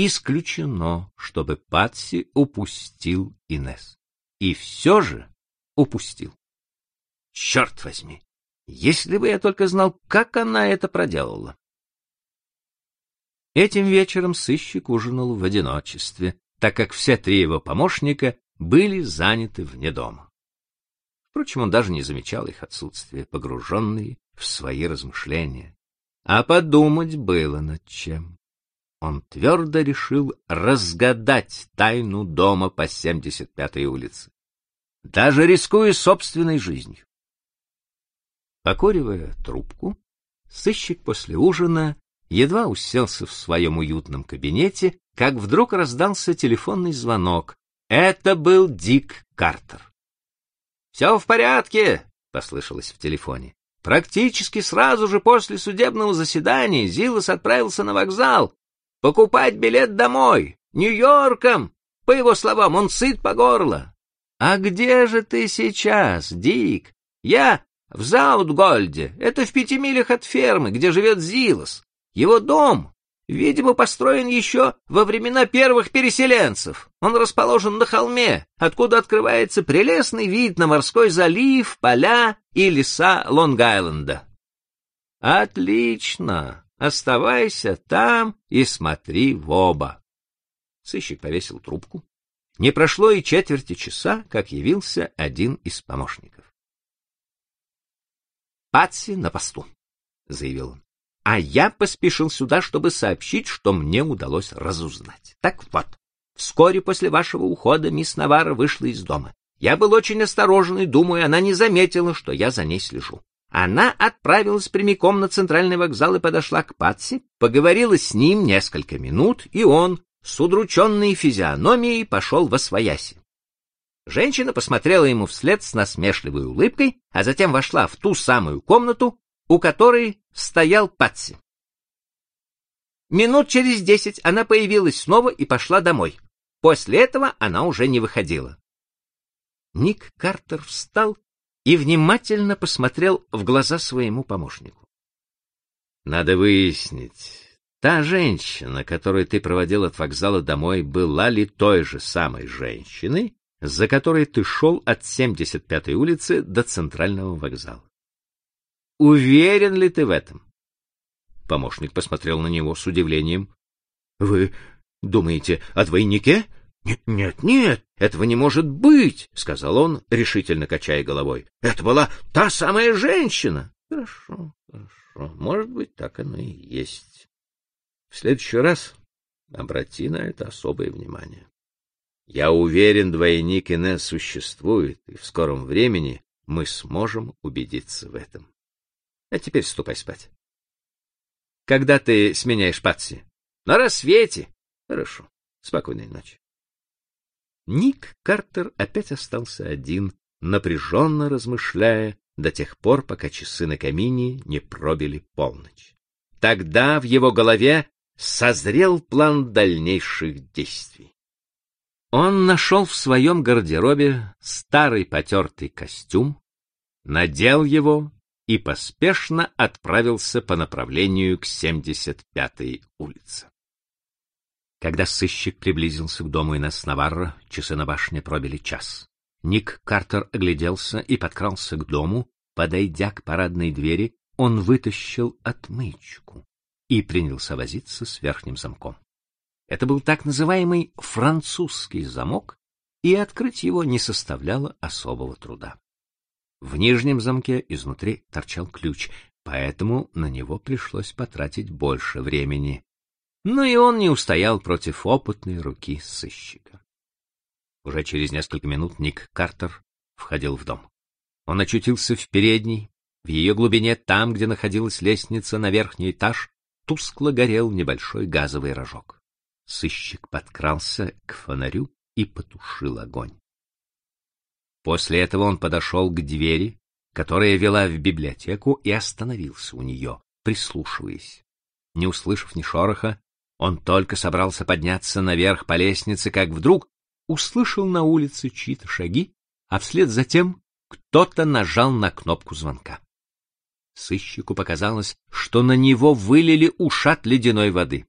Исключено, чтобы Патси упустил Инес. И все же упустил. Черт возьми! Если бы я только знал, как она это проделала. Этим вечером сыщик ужинал в одиночестве, так как все три его помощника были заняты вне дома. Впрочем, он даже не замечал их отсутствия, погруженные в свои размышления. А подумать было над чем. Он твердо решил разгадать тайну дома по 75-й улице, даже рискуя собственной жизнью. Покуривая трубку, сыщик после ужина едва уселся в своем уютном кабинете, как вдруг раздался телефонный звонок. Это был Дик Картер. «Все в порядке», — послышалось в телефоне. Практически сразу же после судебного заседания Зилос отправился на вокзал покупать билет домой, Нью-Йорком. По его словам, он сыт по горло. А где же ты сейчас, Дик? Я в Заутгольде. Это в пяти милях от фермы, где живет Зилос. Его дом, видимо, построен еще во времена первых переселенцев. Он расположен на холме, откуда открывается прелестный вид на морской залив, поля и леса Лонг-Айленда. Отлично. Оставайся там и смотри в оба. Сыщик повесил трубку. Не прошло и четверти часа, как явился один из помощников. Патси на посту, заявил он. А я поспешил сюда, чтобы сообщить, что мне удалось разузнать. Так вот, вскоре после вашего ухода мисс Навара вышла из дома. Я был очень осторожен и думаю, она не заметила, что я за ней слежу. Она отправилась прямиком на центральный вокзал и подошла к Патси, поговорила с ним несколько минут, и он, с удрученной физиономией, пошел во свояси. Женщина посмотрела ему вслед с насмешливой улыбкой, а затем вошла в ту самую комнату, у которой стоял Патси. Минут через десять она появилась снова и пошла домой. После этого она уже не выходила. Ник Картер встал и внимательно посмотрел в глаза своему помощнику. Надо выяснить, та женщина, которую ты проводил от вокзала домой, была ли той же самой женщиной, за которой ты шел от 75-й улицы до центрального вокзала. Уверен ли ты в этом? Помощник посмотрел на него с удивлением. — Вы думаете о двойнике? — Нет, нет, нет, этого не может быть, — сказал он, решительно качая головой. — Это была та самая женщина. — Хорошо, хорошо, может быть, так оно и есть. В следующий раз обрати на это особое внимание. Я уверен, двойник Инесс существует, и в скором времени мы сможем убедиться в этом. А теперь ступай спать. Когда ты сменяешь Патси? На рассвете. Хорошо. Спокойной ночи. Ник Картер опять остался один, напряженно размышляя до тех пор, пока часы на камине не пробили полночь. Тогда в его голове созрел план дальнейших действий. Он нашел в своем гардеробе старый потертый костюм, надел его и поспешно отправился по направлению к 75-й улице. Когда сыщик приблизился к дому Инесс Наварро, часы на башне пробили час. Ник Картер огляделся и подкрался к дому. Подойдя к парадной двери, он вытащил отмычку и принялся возиться с верхним замком. Это был так называемый французский замок, и открыть его не составляло особого труда. В нижнем замке изнутри торчал ключ, поэтому на него пришлось потратить больше времени. Но и он не устоял против опытной руки сыщика. Уже через несколько минут Ник Картер входил в дом. Он очутился в передней, в ее глубине, там, где находилась лестница на верхний этаж, тускло горел небольшой газовый рожок. Сыщик подкрался к фонарю и потушил огонь. После этого он подошел к двери, которая вела в библиотеку, и остановился у нее, прислушиваясь. Не услышав ни шороха, он только собрался подняться наверх по лестнице, как вдруг услышал на улице чьи-то шаги, а вслед за тем кто-то нажал на кнопку звонка. Сыщику показалось, что на него вылили ушат ледяной воды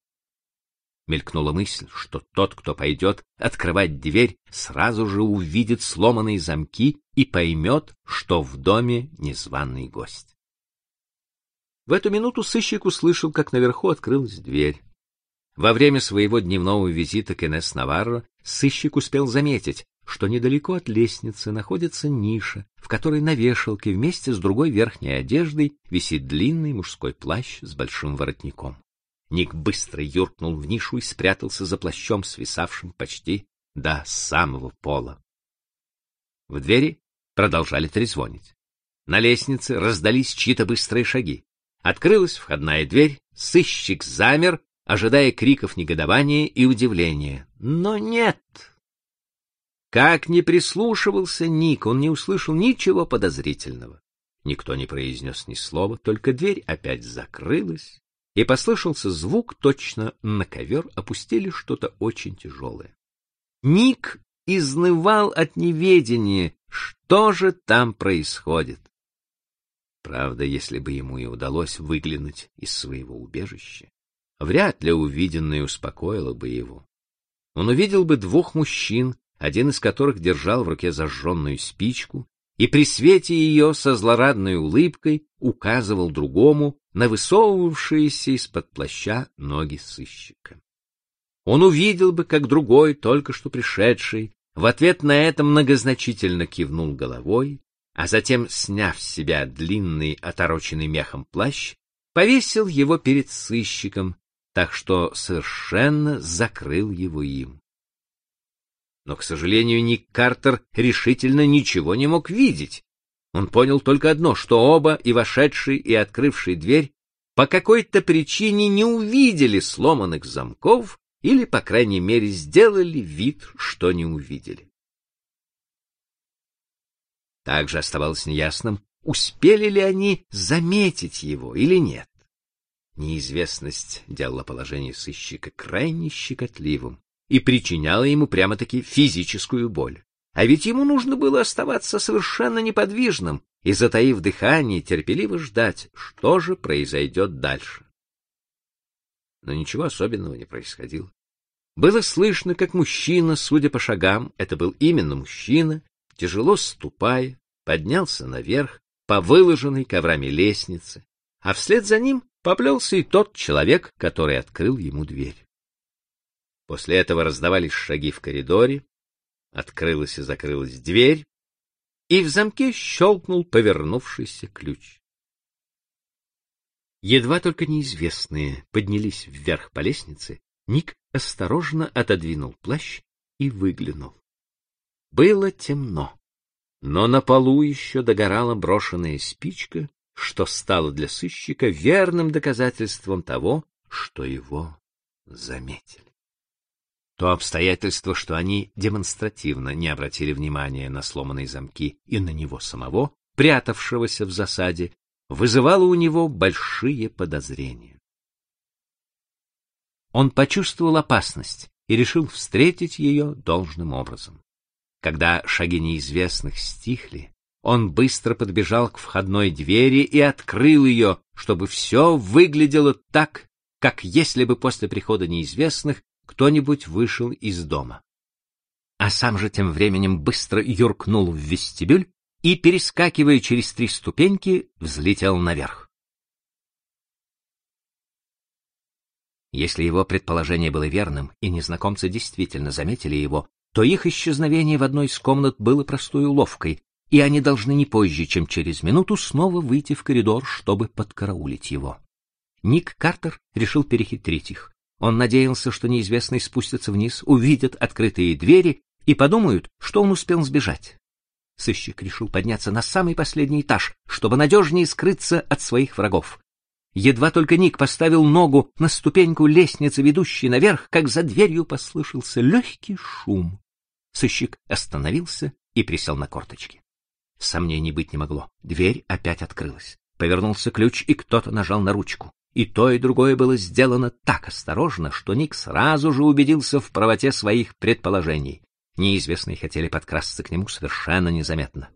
мелькнула мысль, что тот, кто пойдет открывать дверь, сразу же увидит сломанные замки и поймет, что в доме незваный гость. В эту минуту сыщик услышал, как наверху открылась дверь. Во время своего дневного визита к Энес Наварро сыщик успел заметить, что недалеко от лестницы находится ниша, в которой на вешалке вместе с другой верхней одеждой висит длинный мужской плащ с большим воротником. Ник быстро юркнул в нишу и спрятался за плащом, свисавшим почти до самого пола. В двери продолжали трезвонить. На лестнице раздались чьи-то быстрые шаги. Открылась входная дверь, сыщик замер, ожидая криков негодования и удивления. Но нет! Как ни прислушивался Ник, он не услышал ничего подозрительного. Никто не произнес ни слова, только дверь опять закрылась, и послышался звук, точно на ковер опустили что-то очень тяжелое. Ник изнывал от неведения, что же там происходит. Правда, если бы ему и удалось выглянуть из своего убежища, вряд ли увиденное успокоило бы его. Он увидел бы двух мужчин, один из которых держал в руке зажженную спичку, и при свете ее со злорадной улыбкой указывал другому на высовывавшиеся из-под плаща ноги сыщика. Он увидел бы, как другой, только что пришедший, в ответ на это многозначительно кивнул головой, а затем, сняв с себя длинный отороченный мехом плащ, повесил его перед сыщиком, так что совершенно закрыл его им. Но, к сожалению, Ник Картер решительно ничего не мог видеть. Он понял только одно, что оба, и вошедший, и открывший дверь, по какой-то причине не увидели сломанных замков или, по крайней мере, сделали вид, что не увидели. Также оставалось неясным, успели ли они заметить его или нет. Неизвестность делала положение сыщика крайне щекотливым и причиняла ему прямо-таки физическую боль. А ведь ему нужно было оставаться совершенно неподвижным и, затаив дыхание, терпеливо ждать, что же произойдет дальше. Но ничего особенного не происходило. Было слышно, как мужчина, судя по шагам, это был именно мужчина, тяжело ступая, поднялся наверх по выложенной коврами лестнице, а вслед за ним поплелся и тот человек, который открыл ему дверь. После этого раздавались шаги в коридоре, открылась и закрылась дверь, и в замке щелкнул повернувшийся ключ. Едва только неизвестные поднялись вверх по лестнице, Ник осторожно отодвинул плащ и выглянул. Было темно, но на полу еще догорала брошенная спичка, что стало для сыщика верным доказательством того, что его заметили. То обстоятельство, что они демонстративно не обратили внимания на сломанные замки и на него самого, прятавшегося в засаде, вызывало у него большие подозрения. Он почувствовал опасность и решил встретить ее должным образом. Когда шаги неизвестных стихли, он быстро подбежал к входной двери и открыл ее, чтобы все выглядело так, как если бы после прихода неизвестных кто-нибудь вышел из дома. А сам же тем временем быстро юркнул в вестибюль и, перескакивая через три ступеньки, взлетел наверх. Если его предположение было верным, и незнакомцы действительно заметили его, то их исчезновение в одной из комнат было простой уловкой, и они должны не позже, чем через минуту, снова выйти в коридор, чтобы подкараулить его. Ник Картер решил перехитрить их. Он надеялся, что неизвестные спустятся вниз, увидят открытые двери и подумают, что он успел сбежать. Сыщик решил подняться на самый последний этаж, чтобы надежнее скрыться от своих врагов. Едва только Ник поставил ногу на ступеньку лестницы, ведущей наверх, как за дверью послышался легкий шум. Сыщик остановился и присел на корточки. Сомнений быть не могло. Дверь опять открылась. Повернулся ключ, и кто-то нажал на ручку. И то, и другое было сделано так осторожно, что Ник сразу же убедился в правоте своих предположений. Неизвестные хотели подкрасться к нему совершенно незаметно.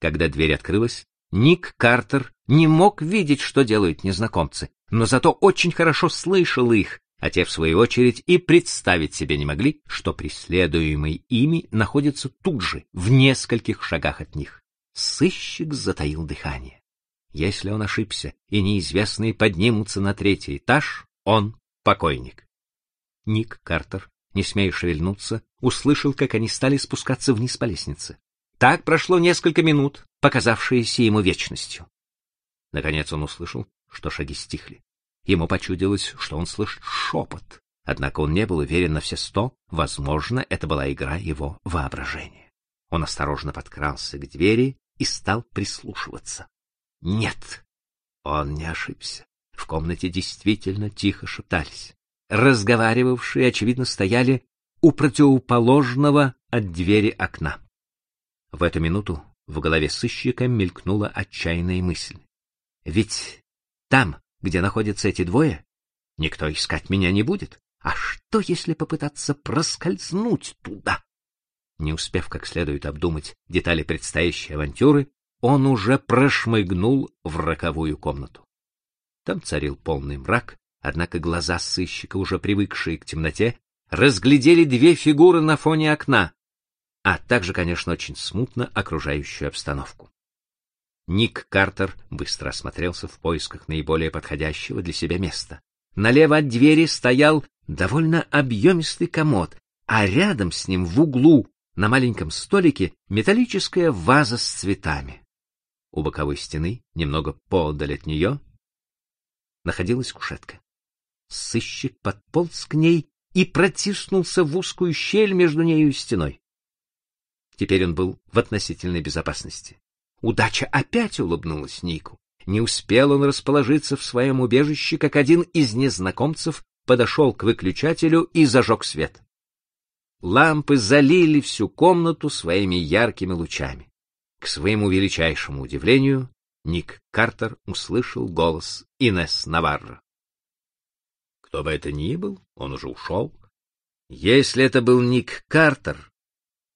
Когда дверь открылась, Ник Картер не мог видеть, что делают незнакомцы, но зато очень хорошо слышал их, а те, в свою очередь, и представить себе не могли, что преследуемый ими находится тут же, в нескольких шагах от них. Сыщик затаил дыхание. Если он ошибся, и неизвестные поднимутся на третий этаж, он покойник. Ник Картер, не смея шевельнуться, услышал, как они стали спускаться вниз по лестнице. Так прошло несколько минут, показавшиеся ему вечностью. Наконец он услышал, что шаги стихли. Ему почудилось, что он слышит шепот, однако он не был уверен на все сто, возможно, это была игра его воображения. Он осторожно подкрался к двери и стал прислушиваться. Нет, он не ошибся. В комнате действительно тихо шептались. Разговаривавшие, очевидно, стояли у противоположного от двери окна. В эту минуту в голове сыщика мелькнула отчаянная мысль. Ведь там, где находятся эти двое, никто искать меня не будет. А что, если попытаться проскользнуть туда? Не успев как следует обдумать детали предстоящей авантюры, он уже прошмыгнул в роковую комнату. Там царил полный мрак, однако глаза сыщика, уже привыкшие к темноте, разглядели две фигуры на фоне окна, а также, конечно, очень смутно окружающую обстановку. Ник Картер быстро осмотрелся в поисках наиболее подходящего для себя места. Налево от двери стоял довольно объемистый комод, а рядом с ним в углу на маленьком столике металлическая ваза с цветами. У боковой стены, немного поодаль от нее, находилась кушетка. Сыщик подполз к ней и протиснулся в узкую щель между нею и стеной. Теперь он был в относительной безопасности. Удача опять улыбнулась Нику. Не успел он расположиться в своем убежище, как один из незнакомцев подошел к выключателю и зажег свет. Лампы залили всю комнату своими яркими лучами. К своему величайшему удивлению, Ник Картер услышал голос Инес Наварро. Кто бы это ни был, он уже ушел. Если это был Ник Картер,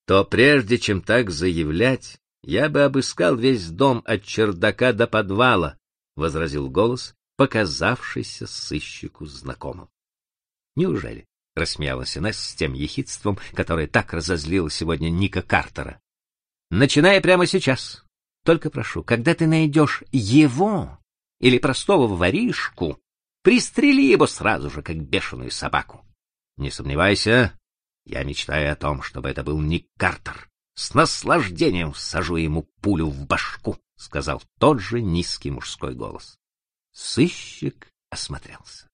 то прежде чем так заявлять, я бы обыскал весь дом от чердака до подвала, — возразил голос, показавшийся сыщику знакомым. — Неужели? — рассмеялась Инесс с тем ехидством, которое так разозлило сегодня Ника Картера. — Начинай прямо сейчас. Только прошу, когда ты найдешь его или простого воришку, пристрели его сразу же, как бешеную собаку. Не сомневайся, я мечтаю о том, чтобы это был Ник Картер. С наслаждением сажу ему пулю в башку, — сказал тот же низкий мужской голос. Сыщик осмотрелся.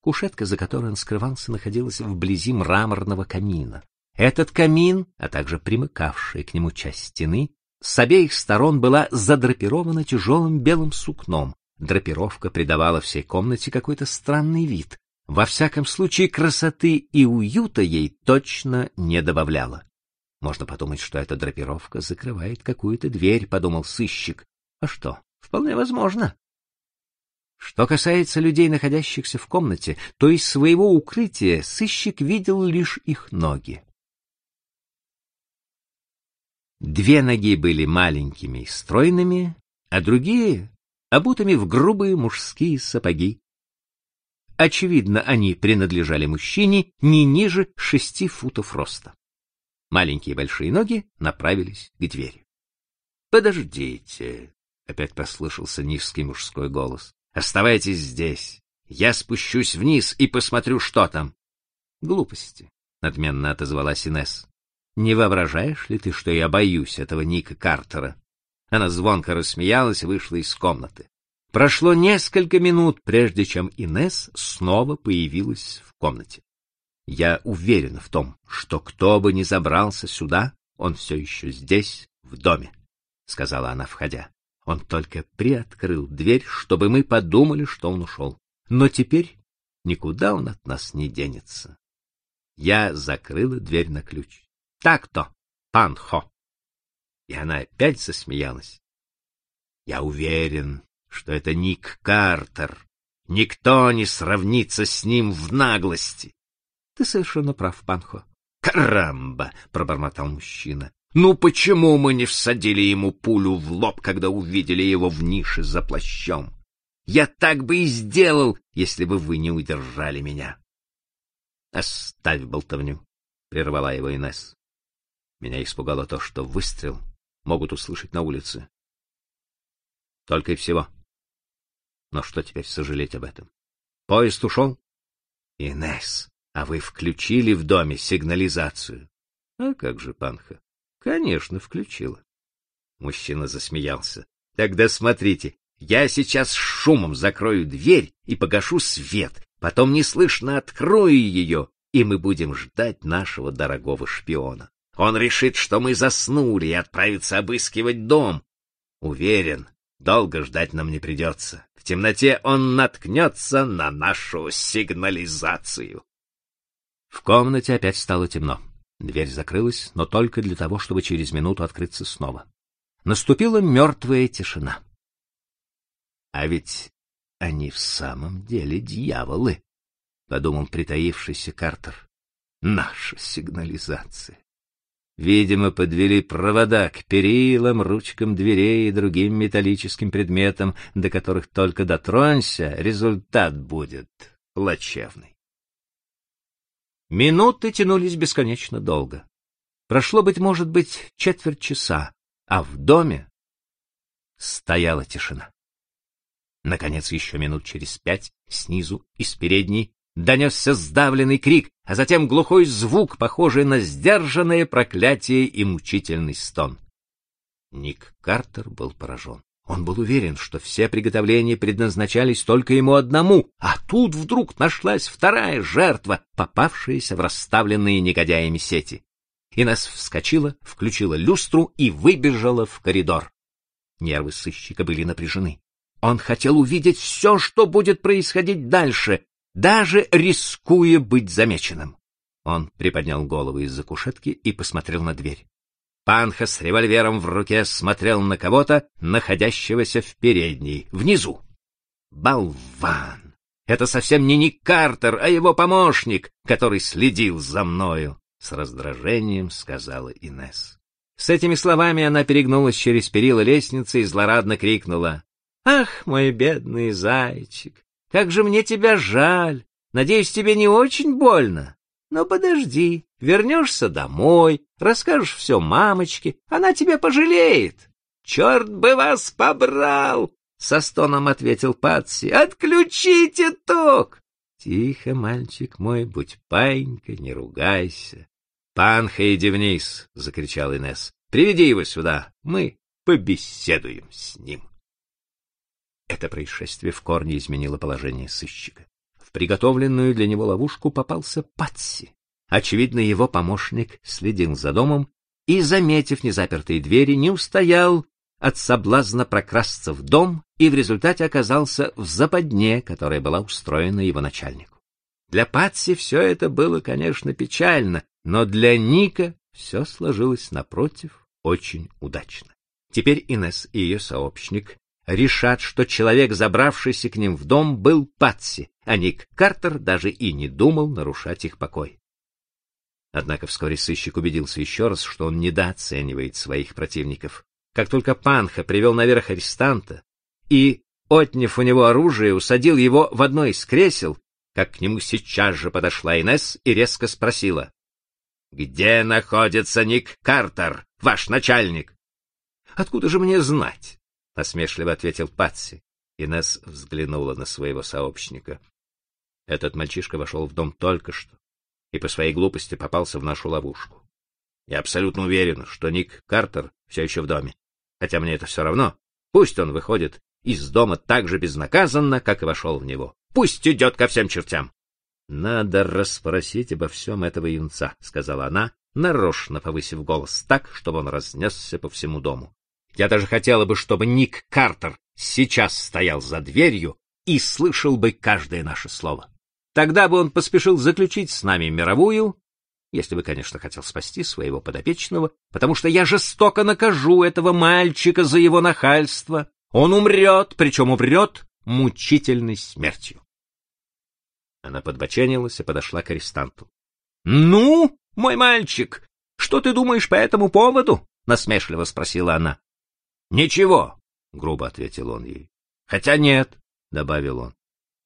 Кушетка, за которой он скрывался, находилась вблизи мраморного камина. Этот камин, а также примыкавшая к нему часть стены, с обеих сторон была задрапирована тяжелым белым сукном. Драпировка придавала всей комнате какой-то странный вид. Во всяком случае, красоты и уюта ей точно не добавляла. Можно подумать, что эта драпировка закрывает какую-то дверь, подумал сыщик. А что? Вполне возможно. Что касается людей, находящихся в комнате, то из своего укрытия сыщик видел лишь их ноги. Две ноги были маленькими и стройными, а другие — обутыми в грубые мужские сапоги. Очевидно, они принадлежали мужчине не ниже шести футов роста. Маленькие и большие ноги направились к двери. — Подождите, — опять послышался низкий мужской голос. — Оставайтесь здесь. Я спущусь вниз и посмотрю, что там. — Глупости, — надменно отозвалась Инесс. — Не воображаешь ли ты, что я боюсь этого Ника Картера? Она звонко рассмеялась и вышла из комнаты. Прошло несколько минут, прежде чем Инесс снова появилась в комнате. Я уверен в том, что кто бы ни забрался сюда, он все еще здесь, в доме, — сказала она, входя. Он только приоткрыл дверь, чтобы мы подумали, что он ушел. Но теперь никуда он от нас не денется. Я закрыла дверь на ключ. Так-то, пан Хо. И она опять засмеялась. Я уверен, что это Ник Картер. Никто не сравнится с ним в наглости. Ты совершенно прав, Панхо. Карамба, пробормотал мужчина. Ну почему мы не всадили ему пулю в лоб, когда увидели его в нише за плащом? Я так бы и сделал, если бы вы не удержали меня. Оставь болтовню, прервала его Инесс. Меня испугало то, что выстрел могут услышать на улице. Только и всего. Но что теперь сожалеть об этом? Поезд ушел? Инесс, а вы включили в доме сигнализацию? А как же, панха? Конечно, включила. Мужчина засмеялся. Тогда смотрите, я сейчас шумом закрою дверь и погашу свет, потом неслышно открою ее, и мы будем ждать нашего дорогого шпиона. Он решит, что мы заснули, и отправится обыскивать дом. Уверен, долго ждать нам не придется. В темноте он наткнется на нашу сигнализацию. В комнате опять стало темно. Дверь закрылась, но только для того, чтобы через минуту открыться снова. Наступила мертвая тишина. А ведь они в самом деле дьяволы, — подумал притаившийся Картер. Наша сигнализация. Видимо, подвели провода к перилам, ручкам дверей и другим металлическим предметам, до которых только дотронься, результат будет плачевный. Минуты тянулись бесконечно долго. Прошло, быть может быть, четверть часа, а в доме стояла тишина. Наконец, еще минут через пять снизу, из передней, донесся сдавленный крик, а затем глухой звук, похожий на сдержанное проклятие и мучительный стон. Ник Картер был поражен. Он был уверен, что все приготовления предназначались только ему одному, а тут вдруг нашлась вторая жертва, попавшаяся в расставленные негодяями сети. Инесс вскочила, включила люстру и выбежала в коридор. Нервы сыщика были напряжены. Он хотел увидеть все, что будет происходить дальше, даже рискуя быть замеченным. Он приподнял голову из-за кушетки и посмотрел на дверь. Панха с револьвером в руке смотрел на кого-то, находящегося в передней, внизу. Болван! Это совсем не Ник Картер, а его помощник, который следил за мною, — с раздражением сказала Инес. С этими словами она перегнулась через перила лестницы и злорадно крикнула. — Ах, мой бедный зайчик, как же мне тебя жаль! Надеюсь, тебе не очень больно? Но подожди, вернешься домой, расскажешь все мамочке, она тебя пожалеет. Черт бы вас побрал! Со стоном ответил Патси. Отключите ток! Тихо, мальчик мой, будь паинька, не ругайся. Панха, иди вниз, закричал Инес. Приведи его сюда, мы побеседуем с ним. Это происшествие в корне изменило положение сыщика приготовленную для него ловушку попался Патси. Очевидно, его помощник следил за домом и, заметив незапертые двери, не устоял от соблазна прокрасться в дом и в результате оказался в западне, которая была устроена его начальнику. Для Патси все это было, конечно, печально, но для Ника все сложилось напротив очень удачно. Теперь Инес и ее сообщник решат, что человек, забравшийся к ним в дом, был Патси, а Ник Картер даже и не думал нарушать их покой. Однако вскоре сыщик убедился еще раз, что он недооценивает своих противников. Как только Панха привел наверх арестанта и, отняв у него оружие, усадил его в одно из кресел, как к нему сейчас же подошла Инесс и резко спросила. — Где находится Ник Картер, ваш начальник? — Откуда же мне знать? — насмешливо ответил Патси. Инесс взглянула на своего сообщника. Этот мальчишка вошел в дом только что и по своей глупости попался в нашу ловушку. Я абсолютно уверен, что Ник Картер все еще в доме. Хотя мне это все равно. Пусть он выходит из дома так же безнаказанно, как и вошел в него. Пусть идет ко всем чертям. — Надо расспросить обо всем этого юнца, — сказала она, нарочно повысив голос так, чтобы он разнесся по всему дому. Я даже хотела бы, чтобы Ник Картер сейчас стоял за дверью и слышал бы каждое наше слово. Тогда бы он поспешил заключить с нами мировую, если бы, конечно, хотел спасти своего подопечного, потому что я жестоко накажу этого мальчика за его нахальство. Он умрет, причем умрет мучительной смертью. Она подбоченилась и подошла к арестанту. — Ну, мой мальчик, что ты думаешь по этому поводу? — насмешливо спросила она. Ничего, грубо ответил он ей. Хотя нет, добавил он.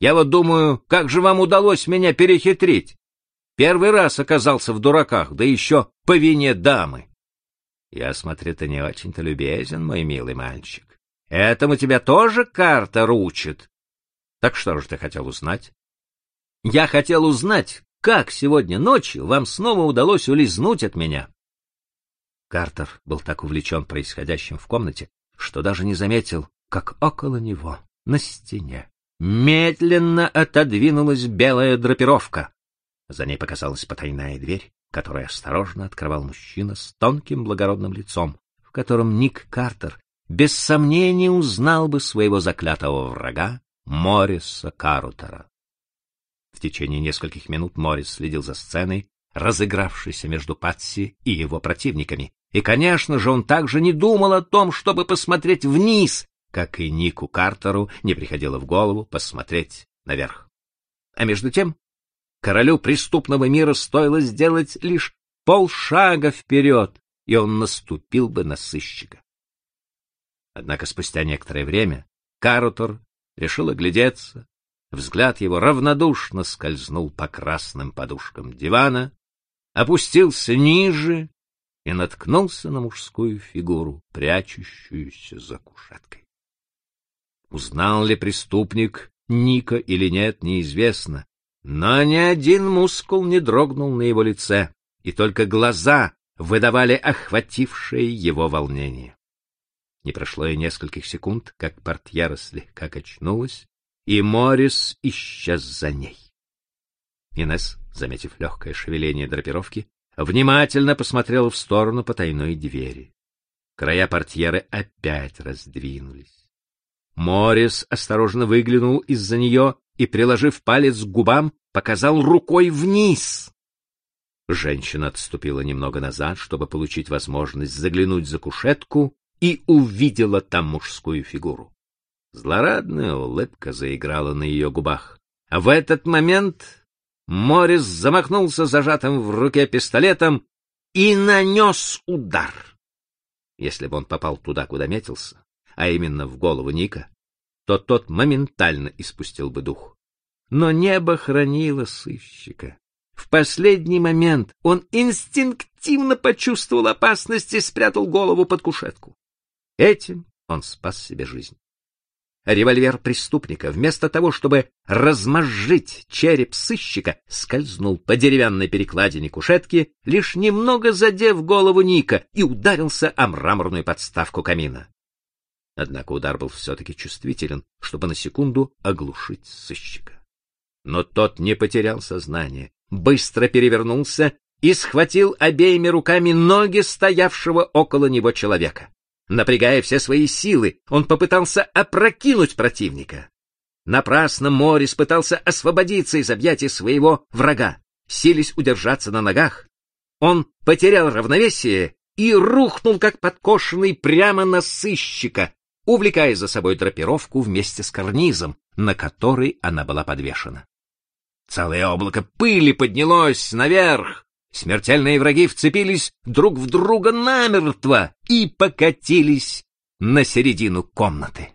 Я вот думаю, как же вам удалось меня перехитрить? Первый раз оказался в дураках, да еще по вине дамы. Я смотрю, ты не очень-то любезен, мой милый мальчик. Этому тебя тоже карта ручит. Так что же ты хотел узнать? Я хотел узнать, как сегодня ночью вам снова удалось улизнуть от меня. Картер был так увлечен происходящим в комнате, что даже не заметил, как около него, на стене, медленно отодвинулась белая драпировка. За ней показалась потайная дверь, которую осторожно открывал мужчина с тонким благородным лицом, в котором Ник Картер без сомнения узнал бы своего заклятого врага Морриса Карутера. В течение нескольких минут Моррис следил за сценой, разыгравшейся между Патси и его противниками, и, конечно же, он также не думал о том, чтобы посмотреть вниз, как и Нику Картеру не приходило в голову посмотреть наверх. А между тем, королю преступного мира стоило сделать лишь полшага вперед, и он наступил бы на сыщика. Однако спустя некоторое время Карутер решил оглядеться, взгляд его равнодушно скользнул по красным подушкам дивана, опустился ниже и наткнулся на мужскую фигуру, прячущуюся за кушеткой. Узнал ли преступник Ника или нет, неизвестно, но ни один мускул не дрогнул на его лице, и только глаза выдавали охватившее его волнение. Не прошло и нескольких секунд, как портьера слегка качнулась, и Морис исчез за ней. Инес, заметив легкое шевеление драпировки, внимательно посмотрела в сторону потайной двери. Края портьеры опять раздвинулись. Морис осторожно выглянул из-за нее и, приложив палец к губам, показал рукой вниз. Женщина отступила немного назад, чтобы получить возможность заглянуть за кушетку, и увидела там мужскую фигуру. Злорадная улыбка заиграла на ее губах. А в этот момент Морис замахнулся зажатым в руке пистолетом и нанес удар. Если бы он попал туда, куда метился, а именно в голову Ника, то тот моментально испустил бы дух. Но небо хранило сыщика. В последний момент он инстинктивно почувствовал опасность и спрятал голову под кушетку. Этим он спас себе жизнь. Револьвер преступника, вместо того, чтобы размозжить череп сыщика, скользнул по деревянной перекладине кушетки, лишь немного задев голову Ника и ударился о мраморную подставку камина. Однако удар был все-таки чувствителен, чтобы на секунду оглушить сыщика. Но тот не потерял сознание, быстро перевернулся и схватил обеими руками ноги стоявшего около него человека. Напрягая все свои силы, он попытался опрокинуть противника. Напрасно Морис пытался освободиться из объятий своего врага. Сились удержаться на ногах. Он потерял равновесие и рухнул, как подкошенный, прямо на сыщика, увлекая за собой драпировку вместе с карнизом, на который она была подвешена. Целое облако пыли поднялось наверх, Смертельные враги вцепились друг в друга намертво и покатились на середину комнаты.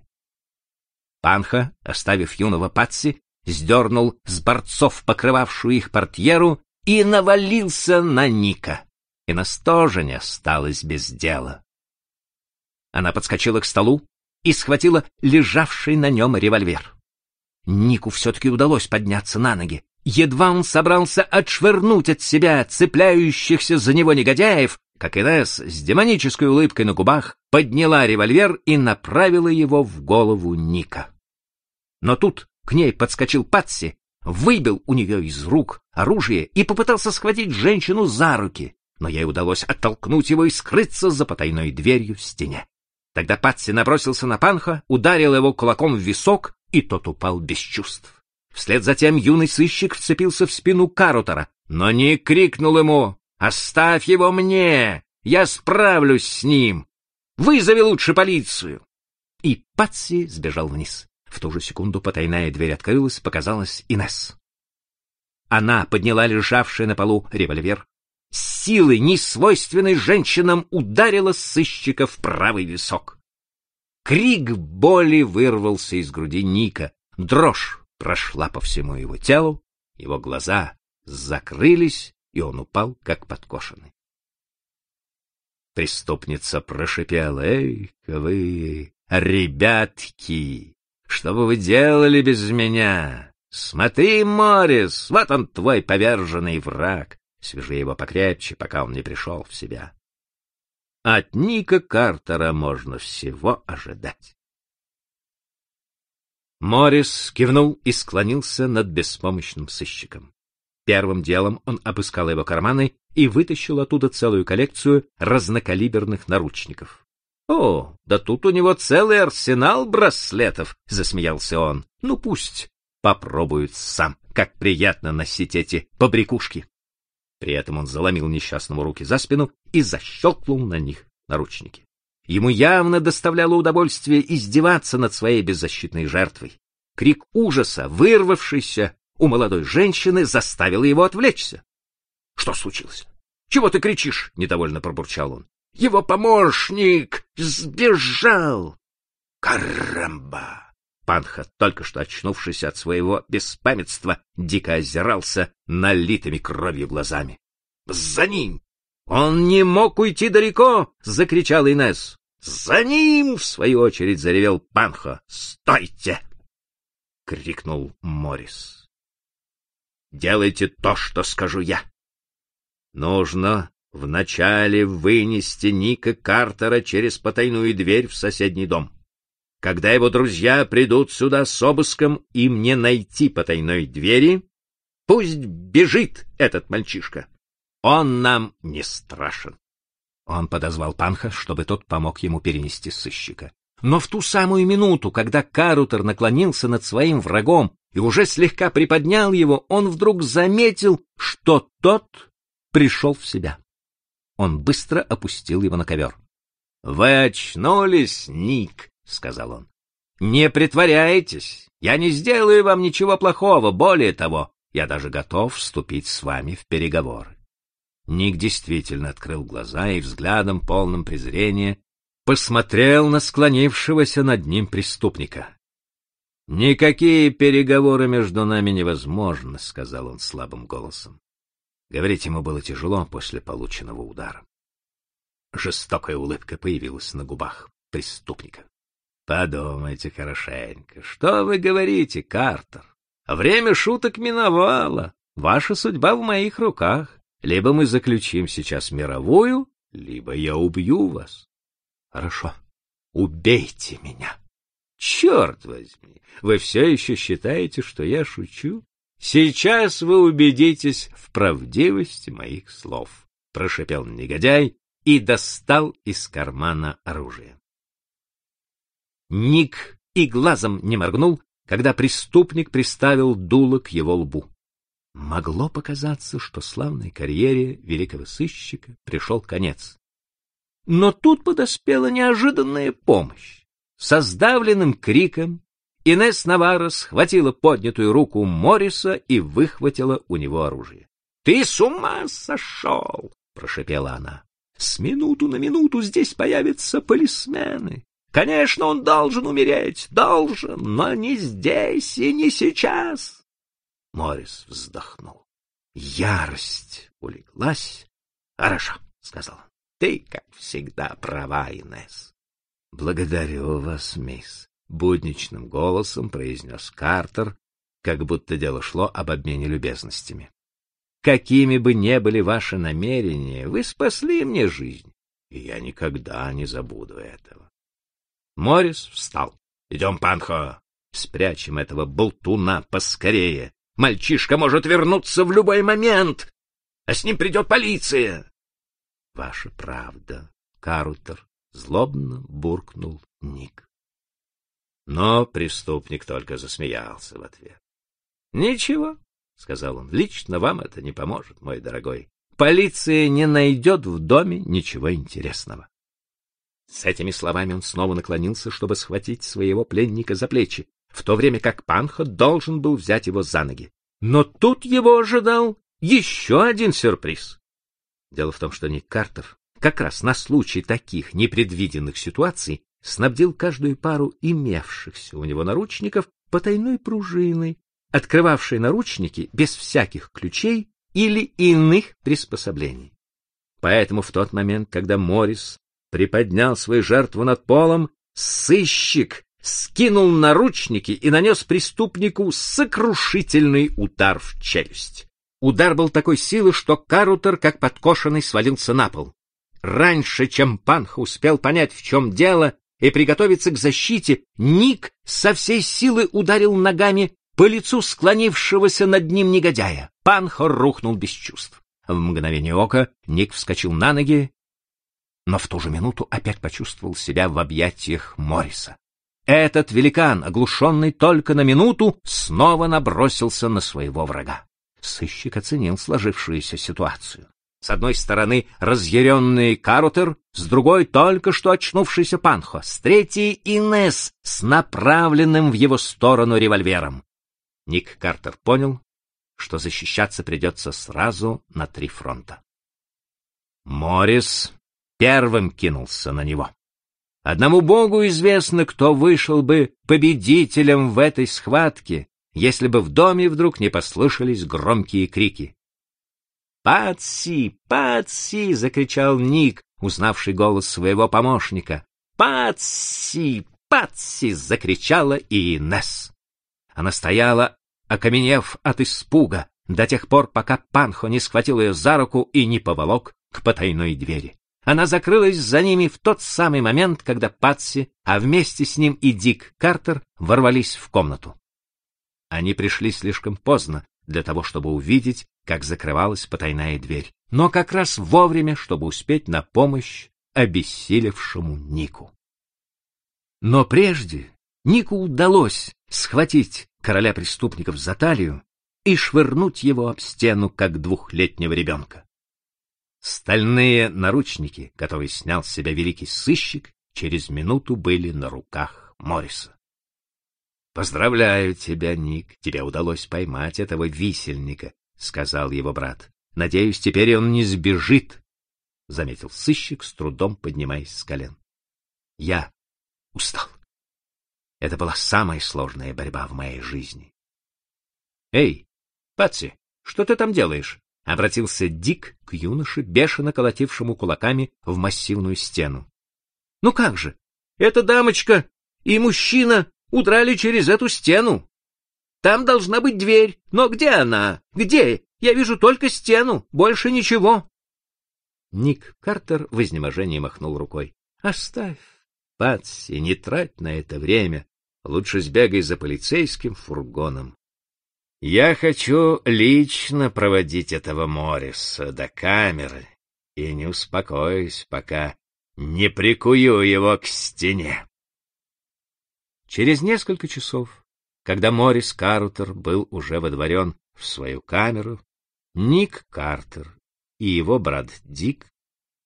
Панха, оставив юного Патси, сдернул с борцов покрывавшую их портьеру и навалился на Ника. И нас тоже не осталось без дела. Она подскочила к столу и схватила лежавший на нем револьвер. Нику все-таки удалось подняться на ноги. Едва он собрался отшвырнуть от себя цепляющихся за него негодяев, как Инесс с демонической улыбкой на губах подняла револьвер и направила его в голову Ника. Но тут к ней подскочил Патси, выбил у нее из рук оружие и попытался схватить женщину за руки, но ей удалось оттолкнуть его и скрыться за потайной дверью в стене. Тогда Патси набросился на Панха, ударил его кулаком в висок, и тот упал без чувств. Вслед за тем юный сыщик вцепился в спину Карутера, но не крикнул ему «Оставь его мне! Я справлюсь с ним! Вызови лучше полицию!» И Патси сбежал вниз. В ту же секунду потайная дверь открылась, показалась Инес. Она подняла лежавший на полу револьвер, с силой, несвойственной женщинам, ударила сыщика в правый висок. Крик боли вырвался из груди Ника. Дрожь прошла по всему его телу, его глаза закрылись, и он упал, как подкошенный. Преступница прошипела, «Эй, вы, ребятки, что бы вы делали без меня? Смотри, Морис, вот он твой поверженный враг. Свяжи его покрепче, пока он не пришел в себя». От Ника Картера можно всего ожидать. Морис кивнул и склонился над беспомощным сыщиком. Первым делом он обыскал его карманы и вытащил оттуда целую коллекцию разнокалиберных наручников. — О, да тут у него целый арсенал браслетов, — засмеялся он. — Ну пусть попробует сам, как приятно носить эти побрякушки. При этом он заломил несчастному руки за спину и защелкнул на них наручники. Ему явно доставляло удовольствие издеваться над своей беззащитной жертвой. Крик ужаса, вырвавшийся у молодой женщины, заставил его отвлечься. — Что случилось? Чего ты кричишь? — недовольно пробурчал он. — Его помощник сбежал! Карамба! Панха, только что очнувшись от своего беспамятства, дико озирался налитыми кровью глазами. — За ним! Он не мог уйти далеко! — закричал Инес. За ним, в свою очередь, заревел Панхо. Стойте! — крикнул Морис. Делайте то, что скажу я. Нужно вначале вынести Ника Картера через потайную дверь в соседний дом. Когда его друзья придут сюда с обыском, им не найти потайной двери, пусть бежит этот мальчишка. Он нам не страшен. Он подозвал Панха, чтобы тот помог ему перенести сыщика. Но в ту самую минуту, когда Карутер наклонился над своим врагом и уже слегка приподнял его, он вдруг заметил, что тот пришел в себя. Он быстро опустил его на ковер. — Вы очнулись, Ник, — сказал он. — Не притворяйтесь, я не сделаю вам ничего плохого, более того, я даже готов вступить с вами в переговоры. Ник действительно открыл глаза и взглядом, полным презрения, посмотрел на склонившегося над ним преступника. «Никакие переговоры между нами невозможны», — сказал он слабым голосом. Говорить ему было тяжело после полученного удара. Жестокая улыбка появилась на губах преступника. «Подумайте хорошенько. Что вы говорите, Картер? Время шуток миновало. Ваша судьба в моих руках. Либо мы заключим сейчас мировую, либо я убью вас. Хорошо, убейте меня. Черт возьми, вы все еще считаете, что я шучу? Сейчас вы убедитесь в правдивости моих слов, прошепел негодяй и достал из кармана оружие. Ник и глазом не моргнул, когда преступник приставил дуло к его лбу. Могло показаться, что славной карьере великого сыщика пришел конец. Но тут подоспела неожиданная помощь. Со сдавленным криком Инесс Наварро схватила поднятую руку Морриса и выхватила у него оружие. — Ты с ума сошел! — прошепела она. — С минуту на минуту здесь появятся полисмены. Конечно, он должен умереть, должен, но не здесь и не сейчас. Морис вздохнул. Ярость улеглась. — Хорошо, — сказал он. — Ты, как всегда, права, Инесс. — Благодарю вас, мисс, — будничным голосом произнес Картер, как будто дело шло об обмене любезностями. — Какими бы ни были ваши намерения, вы спасли мне жизнь, и я никогда не забуду этого. Морис встал. — Идем, Панхо, спрячем этого болтуна поскорее. Мальчишка может вернуться в любой момент, а с ним придет полиция. — Ваша правда, Карутер, — злобно буркнул Ник. Но преступник только засмеялся в ответ. — Ничего, — сказал он, — лично вам это не поможет, мой дорогой. Полиция не найдет в доме ничего интересного. С этими словами он снова наклонился, чтобы схватить своего пленника за плечи в то время как Панхо должен был взять его за ноги. Но тут его ожидал еще один сюрприз. Дело в том, что Ник Картер как раз на случай таких непредвиденных ситуаций снабдил каждую пару имевшихся у него наручников потайной пружиной, открывавшей наручники без всяких ключей или иных приспособлений. Поэтому в тот момент, когда Морис приподнял свою жертву над полом, сыщик скинул наручники и нанес преступнику сокрушительный удар в челюсть. Удар был такой силы, что Карутер, как подкошенный, свалился на пол. Раньше, чем Панха успел понять, в чем дело, и приготовиться к защите, Ник со всей силы ударил ногами по лицу склонившегося над ним негодяя. Панхор рухнул без чувств. В мгновение ока Ник вскочил на ноги, но в ту же минуту опять почувствовал себя в объятиях Морриса. Этот великан, оглушенный только на минуту, снова набросился на своего врага. Сыщик оценил сложившуюся ситуацию. С одной стороны разъяренный Карутер, с другой только что очнувшийся Панхо, с третьей Инес с направленным в его сторону револьвером. Ник Картер понял, что защищаться придется сразу на три фронта. Морис первым кинулся на него. Одному Богу известно, кто вышел бы победителем в этой схватке, если бы в доме вдруг не послышались громкие крики. «Патси! Патси!» — закричал Ник, узнавший голос своего помощника. «Патси! Патси!» — закричала и Инесс. Она стояла, окаменев от испуга, до тех пор, пока Панхо не схватил ее за руку и не поволок к потайной двери. Она закрылась за ними в тот самый момент, когда Патси, а вместе с ним и Дик Картер ворвались в комнату. Они пришли слишком поздно для того, чтобы увидеть, как закрывалась потайная дверь, но как раз вовремя, чтобы успеть на помощь обессилевшему Нику. Но прежде Нику удалось схватить короля преступников за талию и швырнуть его об стену, как двухлетнего ребенка. Стальные наручники, которые снял с себя великий сыщик, через минуту были на руках Морриса. Поздравляю тебя, Ник, тебе удалось поймать этого висельника, — сказал его брат. — Надеюсь, теперь он не сбежит, — заметил сыщик, с трудом поднимаясь с колен. — Я устал. Это была самая сложная борьба в моей жизни. — Эй, Патси, что ты там делаешь? — обратился Дик к юноше, бешено колотившему кулаками в массивную стену. — Ну как же, эта дамочка и мужчина удрали через эту стену. Там должна быть дверь. Но где она? Где? Я вижу только стену, больше ничего. Ник Картер в изнеможении махнул рукой. Оставь, Патси, не трать на это время. Лучше сбегай за полицейским фургоном. Я хочу лично проводить этого Морриса до камеры и не успокоюсь, пока не прикую его к стене. Через несколько часов когда Морис Карутер был уже водворен в свою камеру, Ник Картер и его брат Дик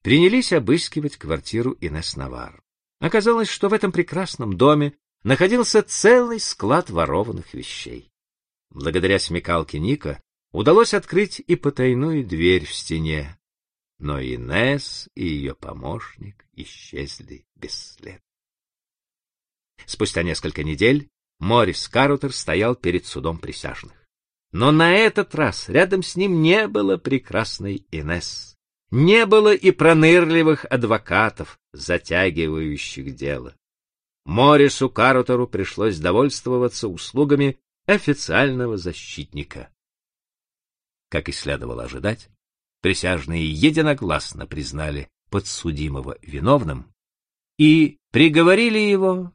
принялись обыскивать квартиру Инесс Навар. Оказалось, что в этом прекрасном доме находился целый склад ворованных вещей. Благодаря смекалке Ника удалось открыть и потайную дверь в стене, но Инесс и ее помощник исчезли бесследно. Спустя несколько недель Морис Карутер стоял перед судом присяжных. Но на этот раз рядом с ним не было прекрасной Инесс. Не было и пронырливых адвокатов, затягивающих дело. Морису Карутеру пришлось довольствоваться услугами официального защитника. Как и следовало ожидать, присяжные единогласно признали подсудимого виновным и приговорили его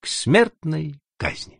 к смертной казни.